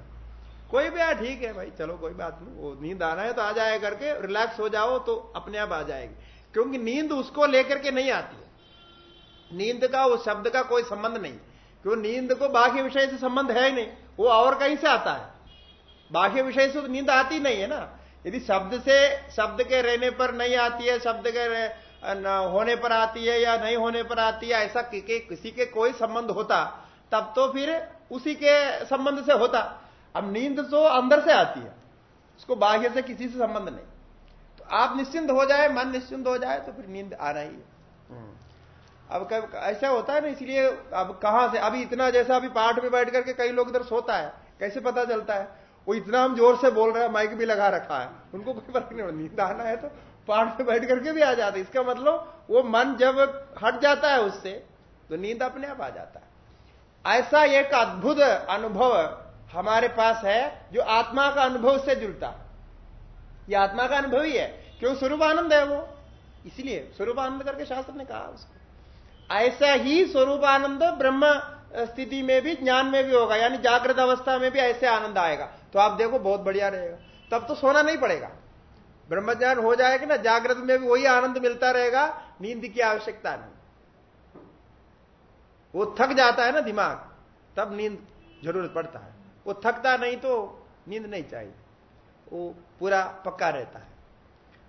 कोई भी ठीक है भाई, चलो, कोई बात नहीं। वो नींद आना है तो आ जाए करके, रिलैक्स हो जाओ तो अपने आप आ जाएगी। क्योंकि नींद उसको लेकर के नहीं आती है। नींद का उस शब्द का कोई संबंध नहीं। क्यों नींद को बाह्य विषय से संबंध है ही नहीं। वो और कहीं से आता है। बाह्य विषय से तो नींद आती नहीं है ना। यदि शब्द से शब्द के रहने पर नहीं आती है शब्द के होने पर आती है या नहीं होने पर आती है ऐसा कि, कि, किसी के कोई संबंध होता तब तो फिर उसी के संबंध से होता। अब नींद तो अंदर से आती है उसको बाह्य से किसी से संबंध नहीं। तो आप निश्चिंत हो जाए मन निश्चिंत हो जाए तो फिर नींद आना ही। है अब कब ऐसा होता है ना इसलिए अब कहाँ से अभी इतना जैसा अभी पाठ में बैठ करके कई लोग इधर सोता है कैसे पता चलता है? वो इतना हम ज़ोर से बोल रहे हैं, माइक भी लगा रखा है। उनको कोई फ़र्क नहीं पड़ता, नींद आना है तो पाठ में बैठ करके भी आ जाता है। इसका मतलब वो मन जब हट जाता है उससे तो नींद अपने आप आ जाता है। ऐसा एक अद्भुत अनुभव हमारे पास है, जो आत्मा का अनुभव से जुड़ता ये आत्मा का अनुभव ही है। क्यों? स्वरूप आनंद है वो। इसलिए स्वरूप आनंद करके शास्त्र ने कहा उसको। ऐसा ही स्वरूप आनंद ब्रह्म स्थिति में भी, ज्ञान में भी होगा, यानी जागृत अवस्था में भी ऐसे आनंद आएगा। तो आप देखो बहुत बढ़िया रहेगा। तब तो सोना नहीं पड़ेगा। ब्रह्मज्ञान हो जाएगा ना, जागृत में भी वही आनंद मिलता रहेगा, नींद की आवश्यकता नहीं। वो थक जाता है ना दिमाग, तब नींद ज़रूरत पड़ता है। वो थकता नहीं तो नींद नहीं चाहिए। वो पूरा पक्का रहता है।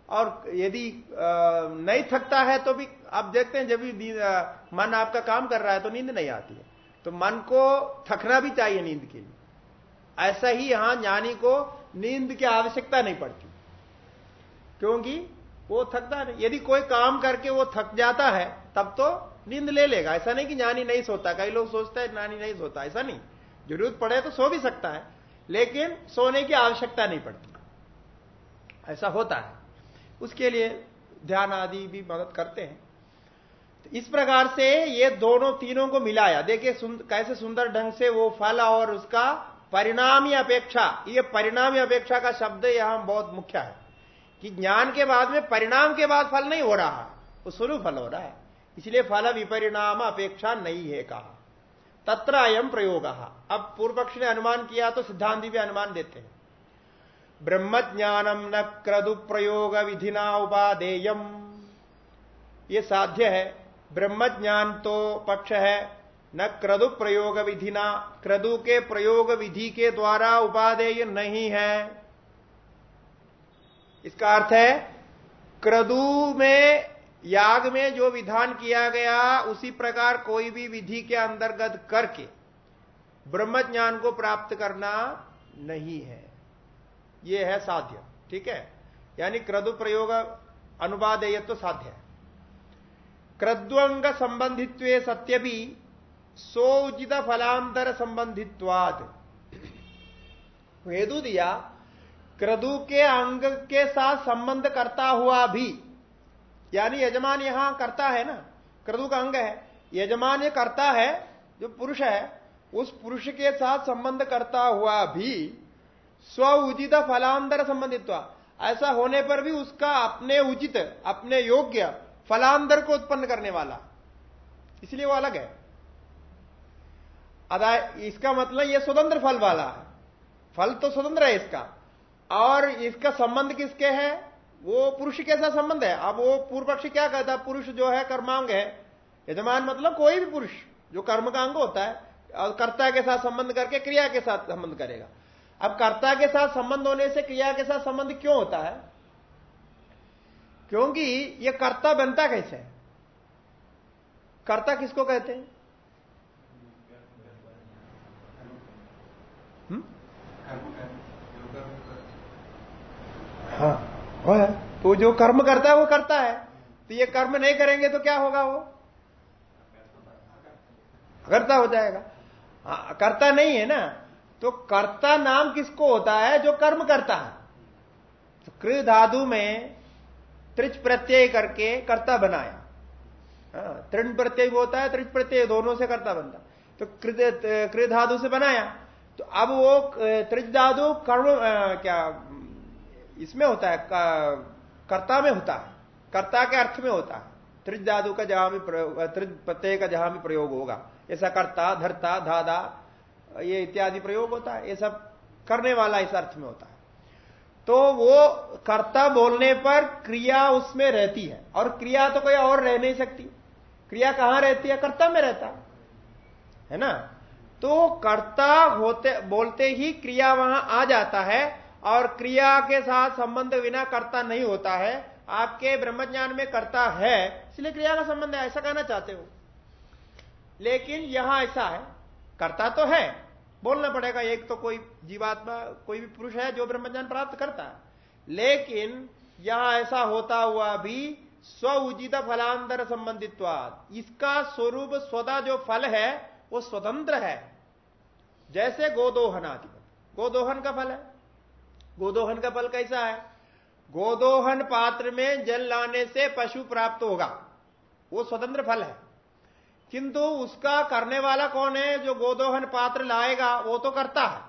और यदि नहीं थकता है तो भी आप देखते हैं, जब भी मन आपका काम कर रहा है तो नींद नहीं आती है। तो मन को थकना भी चाहिए नींद के लिए। ऐसा ही यहाँ ज्ञानी को नींद की आवश्यकता नहीं पड़ती। क्योंकि वो थकता नहीं। यदि कोई काम करके वो थक जाता है तब तो नींद ले लेगा। ऐसा नहीं कि ज्ञानी नहीं सोता। कई लोग सोचते हैं ज्ञानी नहीं सोता। ऐसा नहीं। ज़रूरत पड़े तो सो भी सकता है लेकिन सोने की आवश्यकता नहीं पड़ती। ऐसा होता है। उसके लिए ध्यान आदि भी मदद करते हैं। तो इस प्रकार से ये दोनों तीनों को मिलाया। देखिए सुंद, कैसे सुंदर ढंग से वो फल और उसका परिणामी अपेक्षा, ये परिणामी अपेक्षा का शब्द यहाँ बहुत मुख्य है, कि ज्ञान के बाद में परिणाम के बाद फल नहीं हो रहा, वो स्वरूप फल हो रहा है। इसलिए फल विपरिणाम अपेक्षा नहीं है कहा। तत्र अयम प्रयोग। अब पूर्व पक्ष ने अनुमान किया तो सिद्धांति भी अनुमान देते हैं। ब्रह्म ज्ञानम न क्रदु प्रयोग विधिना उपादेयम। ये साध्य है। ब्रह्म ज्ञान तो पक्ष है। न क्रदु प्रयोग विधि ना क्रदु के प्रयोग विधि के द्वारा उपादेय नहीं है। इसका अर्थ है, क्रदु में, याग में जो विधान किया गया, उसी प्रकार कोई भी विधि के अंतर्गत करके ब्रह्म ज्ञान को प्राप्त करना नहीं है। यह है साध्य, ठीक है? यानी क्रदु प्रयोग अनुवाद तो साध्य है। क्रद्वंग संबंधित्व सत्य भी सोचित फलांतर संबंधित्वाद हेतु दिया, क्रदु के अंग के साथ संबंध करता हुआ भी, यानी यजमान यहाँ करता है ना, क्रदु का अंग है, यजमान ये करता है, जो पुरुष है, उस पुरुष के साथ संबंध करता हुआ भी स्व उचित फलांतर संबंधित्व। ऐसा होने पर भी उसका अपने उचित, अपने योग्य फलांतर को उत्पन्न करने वाला। इसलिए वो अलग है। अदा इसका मतलब ये स्वतंत्र फल वाला है। फल तो स्वतंत्र है इसका। और इसका संबंध किसके है? वो पुरुष के साथ संबंध है। अब वो पूर्व पक्षी क्या कहता है? पुरुष जो है कर्मांग है। यजमान मतलब कोई भी पुरुष जो कर्म का अंग होता है, और कर्ता के साथ संबंध करके क्रिया के साथ संबंध करेगा। अब कर्ता के साथ संबंध होने से क्रिया के साथ संबंध क्यों होता है? क्योंकि यह कर्ता बनता कैसे? कर्ता किसको कहते हुँ? हाँ। वो है। तो जो कर्म करता है वो करता है। तो ये कर्म नहीं करेंगे तो क्या होगा वो? करता हो जाएगा। हाँ, करता नहीं है ना। तो कर्ता नाम किसको होता है? जो कर्म करता है। तो कृ धाधु में त्रिच प्रत्यय करके कर्ता बनाया। हाँ, तृण प्रत्यय होता है त्रिच प्रत्यय दोनों से कर्ता बनता। तो कृ धाधु से बनाया। तो अब वो त्रिच धाधु कर्म क्या इसमें होता है कर्ता में होता है। कर्ता के अर्थ में होता है। त्रिज धाधु का जहाँ भी प्रयोग त्रिज प्रत्यय का जहाँ भी प्रयोग होगा, ऐसा कर्ता, धरता, धादा, ये इत्यादि प्रयोग होता है, ये सब करने वाला इस अर्थ में होता है। तो वो कर्ता बोलने पर क्रिया उसमें रहती है, और क्रिया तो कोई और रह नहीं सकती। क्रिया कहाँ रहती है? कर्ता में रहता है ना? तो कर्ता होते, बोलते ही क्रिया वहाँ आ जाता है और क्रिया के साथ संबंध बिना कर्ता नहीं होता है, आपके ब्रह्मज्ञान में कर्ता है, इसलिए क्रिया का संबंध है, ऐसा कहना चाहते हो। लेकिन यहाँ ऐसा है, कर्ता तो है, बोलना पड़ेगा, एक तो कोई जीवात्मा, कोई भी पुरुष है जो ब्रह्मज्ञान प्राप्त करता है। लेकिन यहाँ ऐसा होता हुआ भी स्व उचित फलांतर संबंधित्वाद इसका स्वरूप स्वदा जो फल है, वो स्वतंत्र है। जैसे गोदोहन आदि गोदोहन का फल है। गोदोहन का फल कैसा है? गोदोहन पात्र में जल लाने से पशु प्राप्त होगा। वो स्वतंत्र फल है। किंतु उसका करने वाला कौन है जो गोदोहन पात्र लाएगा? वो तो करता है।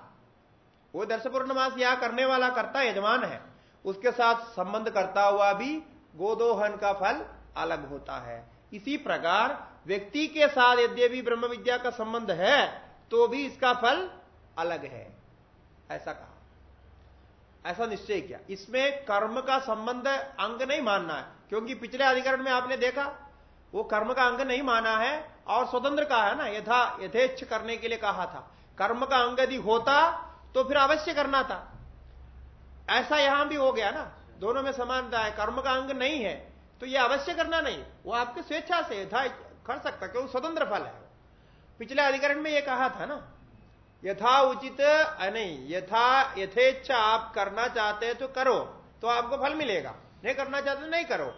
वो दर्श पूर्णमास यह करने वाला करता, यजमान है। उसके साथ संबंध करता हुआ भी गोदोहन का फल अलग होता है। इसी प्रकार व्यक्ति के साथ यद्यपि ब्रह्म विद्या का संबंध है तो भी इसका फल अलग है। ऐसा कहा। ऐसा निश्चय किया। इसमें कर्म का संबंध अंग नहीं मानना है, क्योंकि पिछले अधिकरण में आपने देखा, वो कर्म का अंग नहीं माना है और स्वतंत्र का है ना, यथा, यथेच्छ करने के लिए कहा था। कर्म का अंग यदि होता तो फिर अवश्य करना था। ऐसा यहाँ भी हो गया ना, दोनों में समानता है, कर्म का अंग नहीं है तो यह अवश्य करना नहीं। वो आपकी स्वेच्छा से यथा कर सकता, क्योंकि स्वतंत्र फल है। पिछले अधिकरण में यह कहा था ना यथा उचित नहीं, यथा यथेच्छा आप करना चाहते हैं तो करो तो आपको फल मिलेगा। नहीं करना चाहते तो नहीं करो।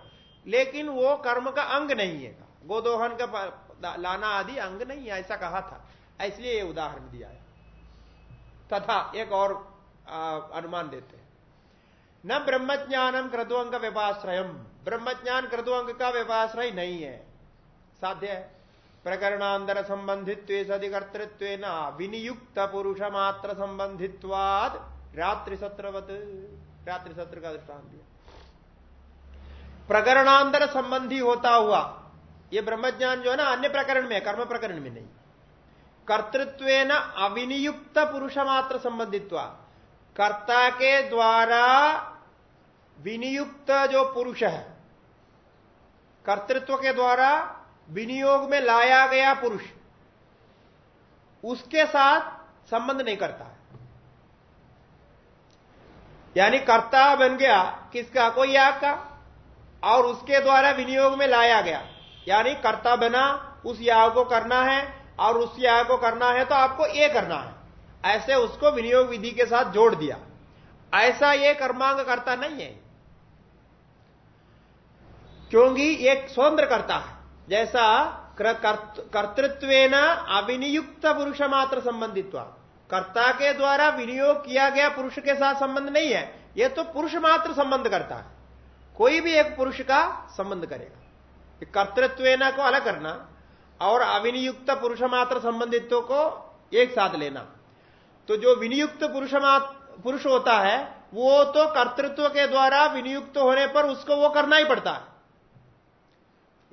लेकिन वो कर्म का अंग नहीं है। गोदोहन का लाना आदि अंग नहीं है, ऐसा कहा था। इसलिए ये उदाहरण दिया है। तथा एक और अनुमान देते हैं। न ब्रह्मज्ञानम क्रतुअंग व्यपाश्रय ब्रह्मज्ञान क्रतुअंग का व्यपाश्रय नहीं है। साध्य है? प्रकरणांतर संबंधित्व सदिकर्तृत्व न विनियुक्त पुरुष मात्र संबंधित्वाद रात्रि सत्रवत। रात्रि सत्र का दृष्टान दिया। प्रकरणांतर संबंधी होता हुआ, ये ब्रह्मज्ञान जो है ना, अन्य प्रकरण में, कर्म प्रकरण में नहीं। कर्तृत्व न अविनियुक्त पुरुष मात्र संबंधित्व, कर्ता के द्वारा विनियुक्त जो पुरुष है, कर्तृत्व के द्वारा विनियोग में लाया गया पुरुष उसके साथ संबंध नहीं करता है। यानी कर्ता बन गया, किसका? कोई याग का? और उसके द्वारा विनियोग में लाया गया। यानी कर्ता बना, उस याग को करना है, और उस याग को करना है तो आपको ये करना है। ऐसे उसको विनियोग विधि के साथ जोड़ दिया। ऐसा ये कर्मांग करता नहीं है। क्योंकि एक स्वतंत्र करता है। जैसा कर्तृत्व अविनियुक्त पुरुष मात्र संबंधित्व। कर्ता के द्वारा विनियोग किया गया पुरुष के साथ संबंध नहीं है। यह तो पुरुष मात्र संबंध करता है। कोई भी एक पुरुष का संबंध करेगा। कर्तृत्व को अलग करना और अविनियुक्त पुरुष मात्र संबंधित्व को एक साथ लेना। तो जो विनियुक्त पुरुष पुरुष होता है, वो तो कर्तृत्व के द्वारा विनियुक्त होने पर उसको वो करना ही पड़ता है।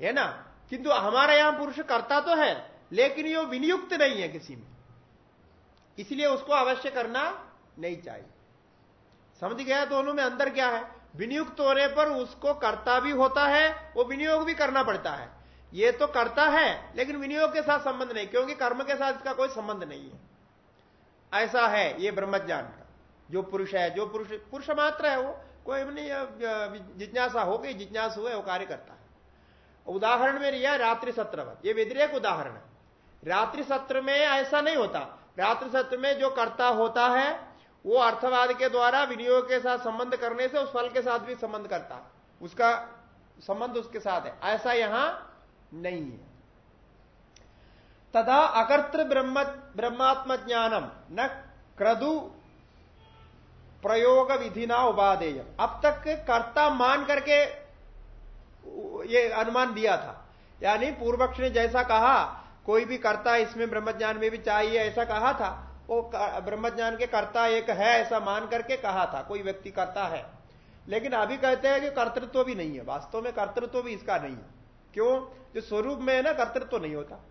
है ना? किंतु हमारे यहाँ पुरुष करता तो है, लेकिन ये विनियुक्त नहीं है किसी में। इसलिए उसको अवश्य करना नहीं चाहिए। समझ गया दोनों में अंदर क्या है? विनियुक्त होने पर उसको कर्ता भी होता है, वो विनियोग भी करना पड़ता है। ये तो करता है, लेकिन विनियोग के साथ संबंध नहीं, क्योंकि कर्म के साथ इसका कोई संबंध नहीं है। ऐसा है ये ब्रह्मज्ञान का, जो पुरुष है, जो पुरुष पुरुष मात्र है वो, कोई नहीं जिज्ञासा हो गई जिज्ञास हुए वो कार्य करता है। उदाहरण में लिया रात्रि सत्र ये व्यतिरेक उदाहरण है। रात्रि सत्र में ऐसा नहीं होता। रात्रि सत्र में जो कर्ता होता है, वो अर्थवाद के द्वारा विनियोग के साथ संबंध करने से उस फल के साथ भी संबंध करता है। उसका संबंध उसके साथ है। ऐसा यहाँ नहीं है। तथा अकर्तृ ब्रह्म, ब्रह्मात्म ज्ञानम न क्रदु प्रयोग विधि ना उपादेय अब तक कर्ता मान करके ये अनुमान दिया था। यानी पूर्वक्ष ने जैसा कहा, कोई भी कर्ता इसमें ब्रह्मज्ञान में भी चाहिए, ऐसा कहा था। वो ब्रह्मज्ञान के कर्ता एक है, ऐसा मान करके कहा था, कोई व्यक्ति करता है। लेकिन अभी कहते हैं कि कर्तृत्व भी नहीं है। वास्तव में कर्तृत्व भी इसका नहीं है। क्यों? जो स्वरूप में है ना, कर्तृत्व नहीं होता।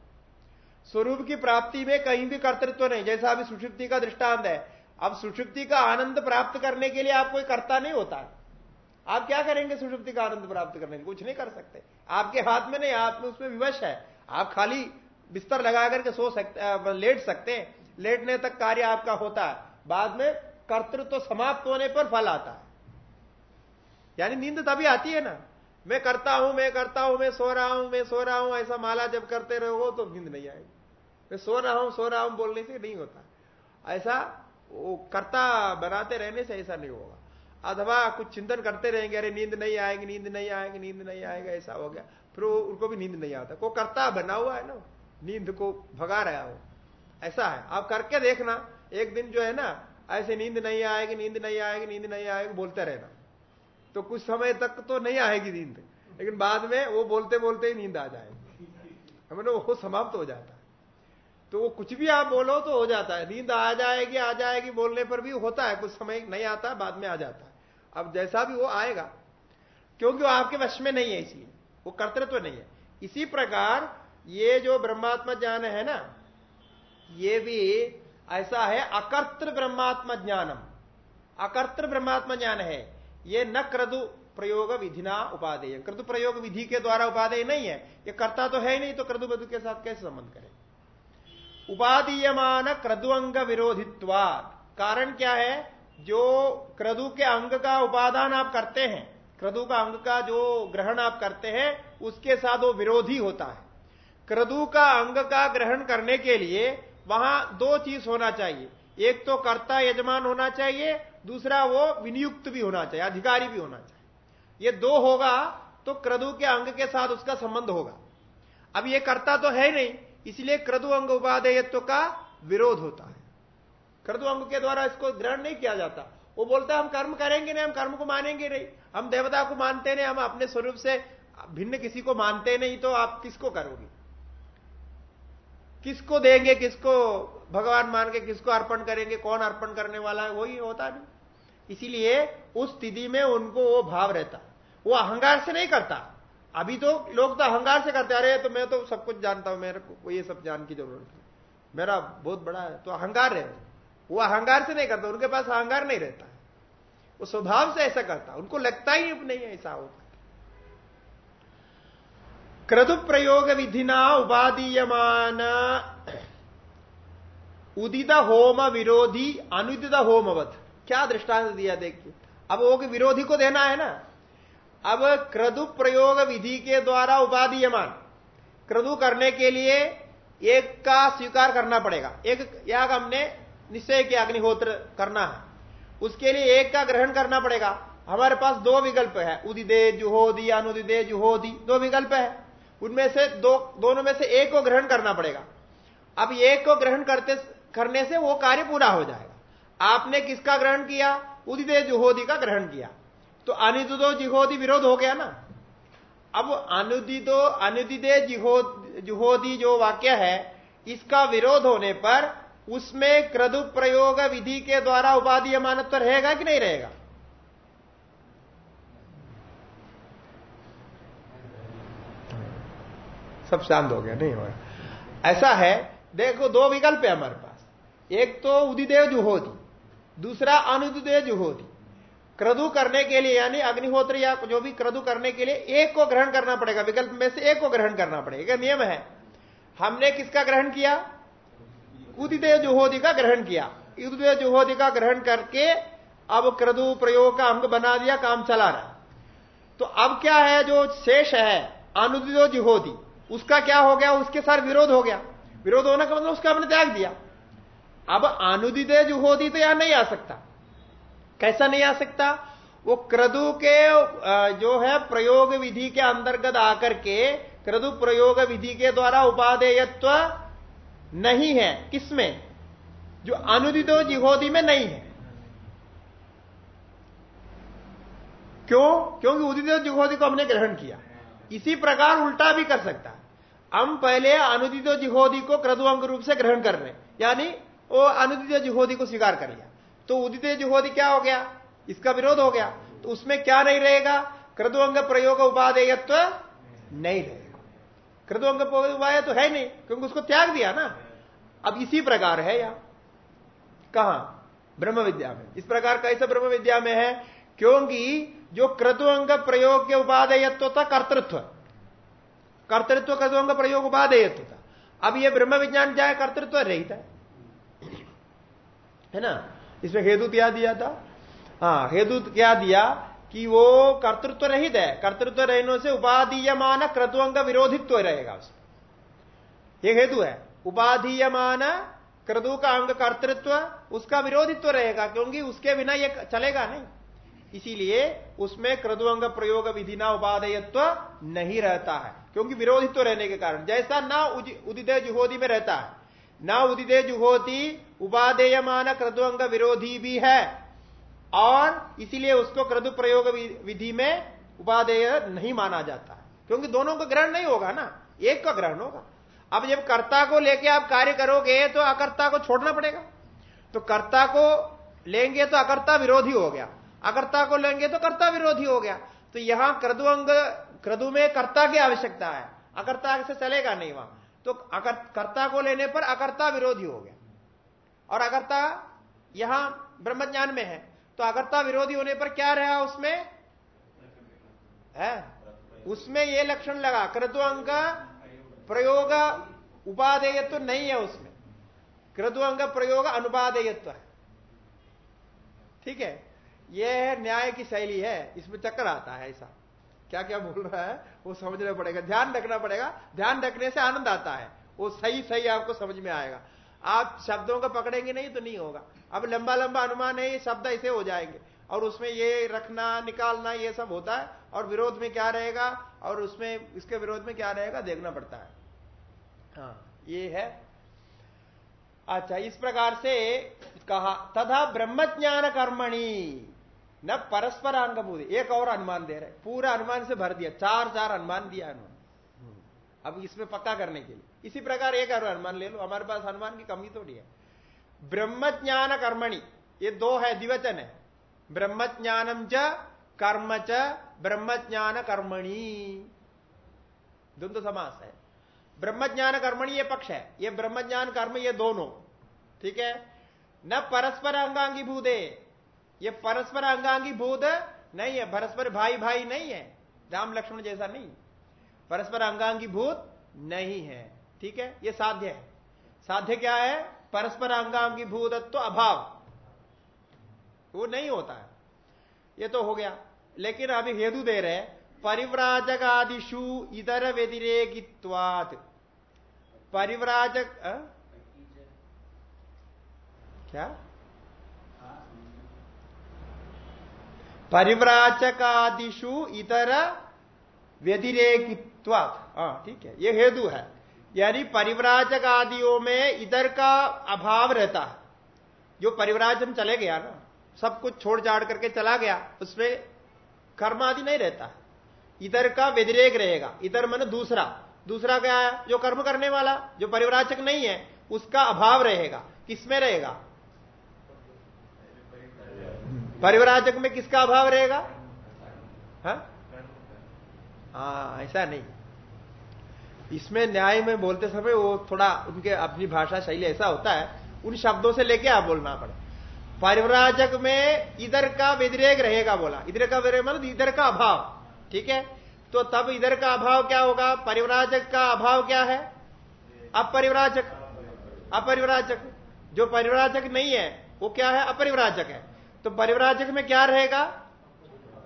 स्वरूप की प्राप्ति में कहीं भी कर्तृत्व नहीं। जैसा अभी सुषुप्ति का दृष्टांत है। अब सुषुप्ति का आनंद प्राप्त करने के लिए आप कोई कर्ता नहीं होता आप क्या करेंगे सुषुप्ति का आनंद प्राप्त करने के कुछ नहीं कर सकते। आपके हाथ में नहीं आप उसमें विवश है। आप खाली बिस्तर लगा करके सो सकते लेट सकते हैं। लेटने तक कार्य आपका होता है। बाद में कर्तृत्व तो समाप्त होने पर फल आता है। यानी नींद तभी आती है ना। मैं करता हूँ, मैं करता हूँ, मैं सो रहा हूँ, मैं सो रहा हूँ, ऐसा माला जब करते रहो तो नींद नहीं आएगी। मैं सो रहा हूँ, सो रहा हूँ बोलने से नहीं होता। ऐसा वो कर्ता बनाते रहने से ऐसा नहीं होगा। अथवा कुछ चिंतन करते रहेंगे, अरे नींद नहीं आएगी, नींद नहीं आएगी, नींद नहीं आएगा, ऐसा हो गया। फिर वो उनको भी नींद नहीं आता। को कर्ता बना हुआ है ना, नींद को भगा रहा हो। ऐसा है। आप करके देखना। एक दिन जो है ना, ऐसे नींद नहीं आएगी, नींद नहीं आएगी, नींद नहीं आएगी, बोलते रहना। तो कुछ समय तक तो नहीं आएगी नींद। लेकिन बाद में वो बोलते बोलते ही नींद आ जाएगी। हमें वो समाप्त हो जाता है। तो वो कुछ भी आप बोलो तो हो जाता है। नींद आ जाएगी आ जाएगी, बोलने पर भी होता है। कुछ समय नहीं आता, बाद में आ जाता है। अब जैसा भी वो आएगा, क्योंकि वो आपके वश में नहीं है इसलिए वो कर्तृत्व नहीं है। इसी प्रकार ये जो ब्रह्मात्मा ज्ञान है ना, ये भी ऐसा है अकर्तृ ब्रह्मात्मा ज्ञानम। अकर्तृ ब्रह्मात्मा ज्ञान है, ये न क्रदु प्रयोग विधिना उपादेय। क्रदु प्रयोग विधि के द्वारा उपादेय नहीं है, ये करता तो है ही नहीं तो क्रदु बधु के साथ कैसे संबंध करें? उपादीयमान क्रदु अंग विरोधित्वा कारण क्या है? जो क्रदु के अंग का उपादान आप करते हैं, क्रदु का अंग का जो ग्रहण आप करते हैं, उसके साथ वो विरोधी होता है। क्रदु का अंग का ग्रहण करने के लिए वहाँ दो चीज़ होना चाहिए। एक तो कर्ता यजमान होना चाहिए, दूसरा वो विनियुक्त भी होना चाहिए, अधिकारी भी होना चाहिए। ये दो होगा तो क्रदु के अंग के साथ उसका संबंध होगा। अब ये करता तो है नहीं, इसलिए क्रदु अंग उपादेयत्व का विरोध होता है। क्रदु अंग के द्वारा इसको ग्रहण नहीं किया जाता। वो बोलता है, हम कर्म करेंगे नहीं, हम कर्म को मानेंगे नहीं। हम देवता को मानते नहीं, हम अपने स्वरूप से भिन्न किसी को मानते नहीं तो आप किसको करोगे? किसको देंगे, किसको भगवान मान के किसको अर्पण करेंगे, कौन अर्पण करने वाला है, वही होता नहीं इसीलिए उस स्थिति में उनको वो भाव रहता। वो अहंकार से नहीं करता। अभी तो लोग तो अहंकार से करते अरे तो मैं तो सब कुछ जानता हूँ, मेरे को ये सब जान की ज़रूरत है। मेरा बहुत बड़ा है तो अहंकार है वो अहंकार से नहीं करता, उनके पास अहंकार नहीं रहता। वो स्वभाव से ऐसा करता, उनको लगता ही नहीं है ऐसा होता क्रतु प्रयोग विधिना उपादीयमान। उदित होम विरोधी, अनुदित होमवत। क्या दृष्टांत दिया देखिए। अब वो विरोधी को देना है ना। अब क्रदु प्रयोग विधि के द्वारा उपादीयमान। क्रदु करने के लिए एक का स्वीकार करना पड़ेगा। एक याग हमने निश्चय के अग्निहोत्र करना है। उसके लिए एक का ग्रहण करना पड़ेगा। हमारे पास दो विकल्प है। उदिदे जुहोदी अनुदिदे जुहोदी। दो विकल्प है। उनमें से दो, दोनों में से एक को ग्रहण करना पड़ेगा। अब एक को ग्रहण करते, करने से वो कार्य पूरा हो जाएगा। आपने किसका ग्रहण किया? उदिदे जुहोदी का ग्रहण किया। तो अनुदिदो, जिहोदी विरोध हो गया ना? अब अनुदिदो, अनुदिदे जिहो जुहोदी जो वाक्य है, इसका विरोध होने पर उसमें क्रदु प्रयोग विधि के द्वारा उपाधि अमानत्व रहेगा कि नहीं रहेगा? सब शांत हो गया नहीं होगा ऐसा है, देखो दो विकल्प है हमारे पास। एक तो उदिदेव जुहोदी दूसरा अनुदिदेव जुहोदी क्रदु करने के लिए, यानी अग्निहोत्र या जो भी क्रदु करने के लिए, एक को ग्रहण करना पड़ेगा। विकल्प में से एक को ग्रहण करना पड़ेगा। नियम है। हमने किसका ग्रहण किया? उदिदेव जुहोदी का ग्रहण किया। उदिदेव जुहोदी का ग्रहण करके अब क्रदु प्रयोग का अंग बना दिया, काम चला रहा। तो अब क्या है, जो शेष है अनुदिदो जुहोदी, उसका क्या हो गया, उसके साथ विरोध हो गया। विरोध होने का मतलब उसका हमने त्याग दिया। अब अनुदिदय जुहोदी तो यहाँ नहीं आ सकता। कैसा नहीं आ सकता? वो क्रदु के जो है, प्रयोग विधि के अंतर्गत आकर के, क्रदु प्रयोग विधि के द्वारा उपादेयत्व नहीं है, किसमें? जो अनुदितो जिहोदी में नहीं है। क्यों? क्योंकि उदित जिहोदी को हमने ग्रहण किया। इसी प्रकार उल्टा भी कर सकता हम पहले अनुदित जिहोदी को क्रदुअंग रूप से ग्रहण कर रहे यानी वो अनुदित जिहोदी को स्वीकार कर लिया। तो उदित जिहोदी क्या हो गया? इसका विरोध हो गया। तो उसमें क्या नहीं रहेगा? क्रदुअंग प्रयोग उपादेयत्व नहीं रहेगा। क्रदुअंग उपाय तो है नहीं, क्योंकि उसको त्याग दिया ना। अब इसी प्रकार है या? कहा? ब्रह्म विद्या में। इस प्रकार कैसे ब्रह्म विद्या में है? क्योंकि जो क्रतुअंग प्रयोग के उपादेयत्व था, कर्तृत्व। कर्तृत्व क्रतुअंग प्रयोग उपादेयत्व था। अब यह ब्रह्म विज्ञान क्या है? कर्तृत्व रहित है। है ना? इसमें हेतु क्या दिया था? हाँ हेतु क्या दिया? कि वो कर्तृत्व रहित है। कर्तृत्व रहने से उपाधीयमान क्रतुअंग विरोधित्व रहेगा उसमें। एक हेतु है। उपाधीयमान क्रतु का अंग कर्तृत्व उसका विरोधित्व रहेगा, क्योंकि उसके बिना ये चलेगा नहीं। इसीलिए उसमें क्रदुअंग प्रयोग विधि ना उपादेयत्व नहीं रहता है, क्योंकि विरोधित्व रहने के कारण। जैसा ना उदित जुहोदी में रहता है, न उदित जुहोती उपादेयमान क्रदुअंग विरोधी भी है। और इसीलिए उसको क्रदु प्रयोग विधि में उपादेय नहीं माना जाता क्योंकि दोनों का ग्रहण नहीं होगा ना, एक का ग्रहण होगा। अब जब कर्ता को लेके आप कार्य करोगे तो अकर्ता को छोड़ना पड़ेगा। तो कर्ता को लेंगे तो अकर्ता विरोधी हो गया। अकर्ता को लेंगे तो कर्ता विरोधी हो गया। तो यहाँ क्रदु अंग, क्रदु में कर्ता की आवश्यकता है। अकर्ता से चलेगा नहीं वहाँ। तो कर्ता को लेने पर अकर्ता विरोधी हो गया। और अकर्ता यहाँ ब्रह्मज्ञान में है। तो अकर्ता विरोधी होने पर क्या रहा उसमें? है? उसमें यह लक्षण लगा क्रतु अंक प्रयोग उपादेयत्व तो नहीं है उसमें। क्रतु अंग प्रयोग अनुपादेयत्व है। ठीक है? यह है न्याय की शैली है, इसमें चक्कर आता है ऐसा। क्या क्या बोल रहा है? वो समझना पड़ेगा, ध्यान रखना पड़ेगा। ध्यान रखने से आनंद आता है। वो सही सही आपको समझ में आएगा। आप शब्दों को पकड़ेंगे नहीं तो नहीं होगा। अब लंबा लंबा अनुमान है, ये शब्द ऐसे हो जाएँगे। और उसमें ये रखना, निकालना, ये सब होता है। और विरोध में क्या रहेगा? और उसमें, इसके विरोध में क्या रहेगा? देखना पड़ता है। हाँ ये है। अच्छा इस प्रकार से कहा, तथा ब्रह्म ज्ञान कर्मणि न परस्पर अंगभूत एक और अनुमान दे रहे पूरा अनुमान से भर दिया। चार चार अनुमान दिया अनुमान अब इसमें पक्का करने के लिए। इसी प्रकार एक अनुमान ले लो, हमारे पास अनुमान की कमी थोड़ी है। ब्रह्म ज्ञान कर्मणि, ये दो है दिवचन है। ब्रह्म ज्ञानम च कर्म च ब्रह्म ज्ञान कर्मणि। द्वंद्व समास है। ब्रह्म ज्ञान कर्मणि ये पक्ष है, ये ब्रह्म ज्ञान कर्म ये दोनों, ठीक है? न परस्पर अंगांगी भूदे ये परस्पर अंगांगी भूत नहीं है, परस्पर भाई भाई नहीं है, राम लक्ष्मण जैसा नहीं। परस्पर अंगांगी भूत नहीं है। ठीक है? ये साध्य है। साध्य क्या है? परस्पर अंगांगी भूतत्व अभाव। वो नहीं होता है। ये तो हो गया। लेकिन अभी हेतु दे रहे परिव्राजक आदिशु इधर व्यतिरेकित्वात। परिव्राजक आ? क्या? परिव्राचकादिशु इतर व्यतिरेकित्वात। हाँ ठीक है। ये हेतु है। यानी परिव्राजक आदियों में इधर का अभाव रहता है। जो परिव्राजन चले गया ना, सब कुछ छोड़ जाड़ करके चला गया, उसमें कर्म आदि नहीं रहता। इधर का व्यतिरेक रहेगा, इधर मन दूसरा दूसरा क्या है? जो कर्म करने वाला, जो परिव्राजक नहीं है, उसका अभाव रहेगा। किसमें रहेगा? परिवराजक में किसका अभाव रहेगा? हाँ? हाँ ऐसा नहीं। इसमें न्याय में बोलते समय वो थोड़ा उनके अपनी भाषा शैली ऐसा होता है, उन शब्दों से लेके आप बोलना पड़े। परिवराजक में इधर का व्यतिरेक रहेगा बोला। इधर का व्यतिरेक मतलब इधर का अभाव, ठीक है? तो तब इधर का अभाव क्या होगा? परिवराजक का अभाव क्या है? अपरिवराजक। अपरिवराजक। जो परिवराजक नहीं है, वो क्या है? अपरिवराजक है। तो परिवराजक में क्या रहेगा?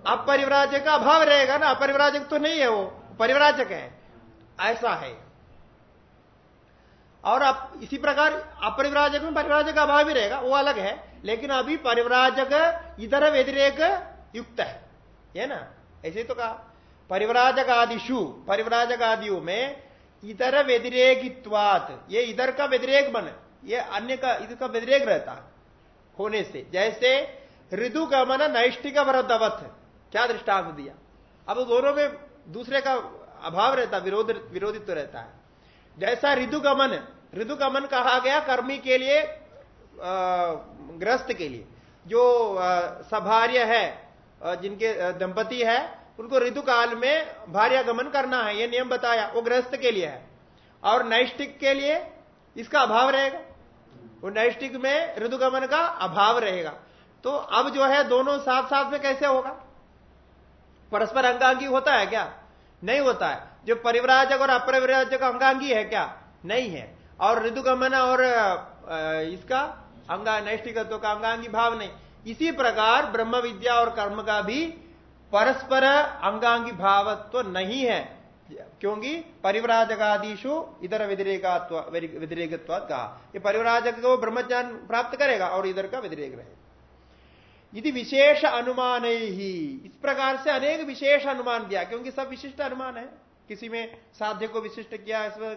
अपरिवराजक का अभाव रहेगा ना? अपरिवराजक तो नहीं है वो, परिवराजक है। ऐसा है। और अब इसी प्रकार अपरिवराजक में परिवराजक का अभाव भी रहेगा, वो अलग है, लेकिन अभी परिवराजक इधर व्यतिरेक युक्त है है ना? ऐसे तो कहा। परिवराजक आदिशु परिवराजक आदियों में इधर व्यतिरेकित्वात, ये इधर का व्यतिरेक बन, ये अन्य का, इधर का व्यतिरेक रहता होने से। जैसे ऋतु गमन नैष्ठिक वरदवत, क्या दृष्टांत दिया? अब दोनों में दूसरे का अभाव रहता, विरोध, विरोधित्व तो रहता है। जैसा ऋतु गमन ऋतु गमन कहा गया कर्मी के लिए ग्रस्त के लिए। जो सभार्य है जिनके दंपति है, उनको ऋतु काल में भार्य गमन करना है यह नियम बताया, वो ग्रस्त के लिए है। और नैष्टिक के लिए इसका अभाव रहेगा। वो नैष्टिक में ऋतुगमन का अभाव रहेगा। तो अब जो है, दोनों साथ साथ में कैसे होगा? परस्पर अंगांगी होता है क्या? नहीं होता है। जो परिवराजक और अपरिवराजक अंगांगी है क्या? नहीं है। और ऋतुगमन और इसका अंगा, नैष्ठिकत्व का अंगांगी भाव नहीं। इसी प्रकार ब्रह्म विद्या और कर्म का भी परस्पर अंगांगी भावत्व तो नहीं है। क्योंकि परिवराजकादिशु इधर व्यतिरेकत्व व्यतिरेकत्व कहा। परिवराजक को ब्रह्मज्ञान प्राप्त करेगा और इधर का व्यतिरेक रहेगा। यदि विशेष अनुमान। ही इस प्रकार से अनेक विशेष अनुमान दिया, क्योंकि सब विशिष्ट अनुमान है। किसी में साध्य को विशिष्ट किया इसमें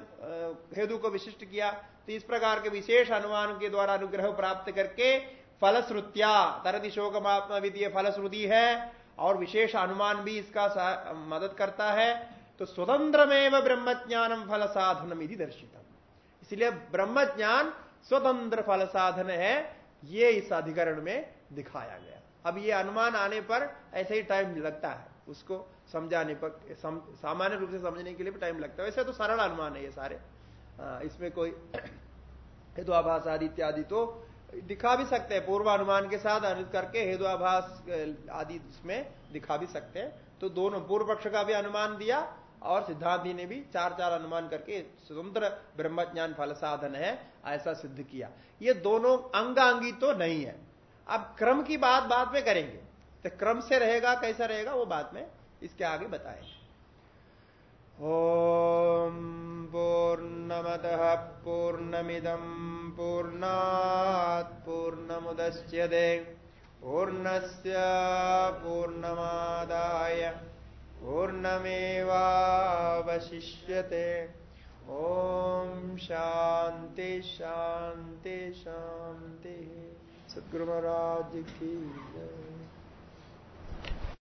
हेतु को विशिष्ट किया तो इस प्रकार के विशेष अनुमान के द्वारा अनुग्रह प्राप्त करके फलश्रुत्या तरदि शोकमात्मा विधि फलश्रुति है, और विशेष अनुमान भी इसका मदद करता है। तो स्वतंत्र में ब्रह्म ज्ञानम फल साधन यदि दर्शित इसलिए ब्रह्म ज्ञान स्वतंत्र फल साधन है, ये इस अधिकरण में दिखाया गया। अब ये अनुमान आने पर ऐसे ही टाइम लगता है। उसको समझाने पर सम, सामान्य रूप से समझने के लिए भी टाइम लगता है। वैसे तो सरल अनुमान है ये सारे। आ, इसमें कोई <clears throat> हेतुआभास आदि इत्यादि तो दिखा भी सकते हैं। पूर्व अनुमान के साथ अनुत करके हेतुआभास आदि इसमें दिखा भी सकते हैं। तो दोनों पूर्व पक्ष का भी अनुमान दिया और सिद्धांति ने भी चार चार अनुमान करके स्वतंत्र ब्रह्म ज्ञान फल साधन है ऐसा सिद्ध किया। ये दोनों अंगांगी तो नहीं है। अब क्रम की बात बाद में करेंगे। तो क्रम से रहेगा, कैसा रहेगा, वो बाद में इसके आगे बताएँगे। ओम पूर्णमद पूर्णमिदम पूर्णात पूर्णमुदच्यते पूर्णस्य पूर्णमादाय पूर्णमेवावशिष्यते। ओम शांति शांति शांति सदगुरु महाराज की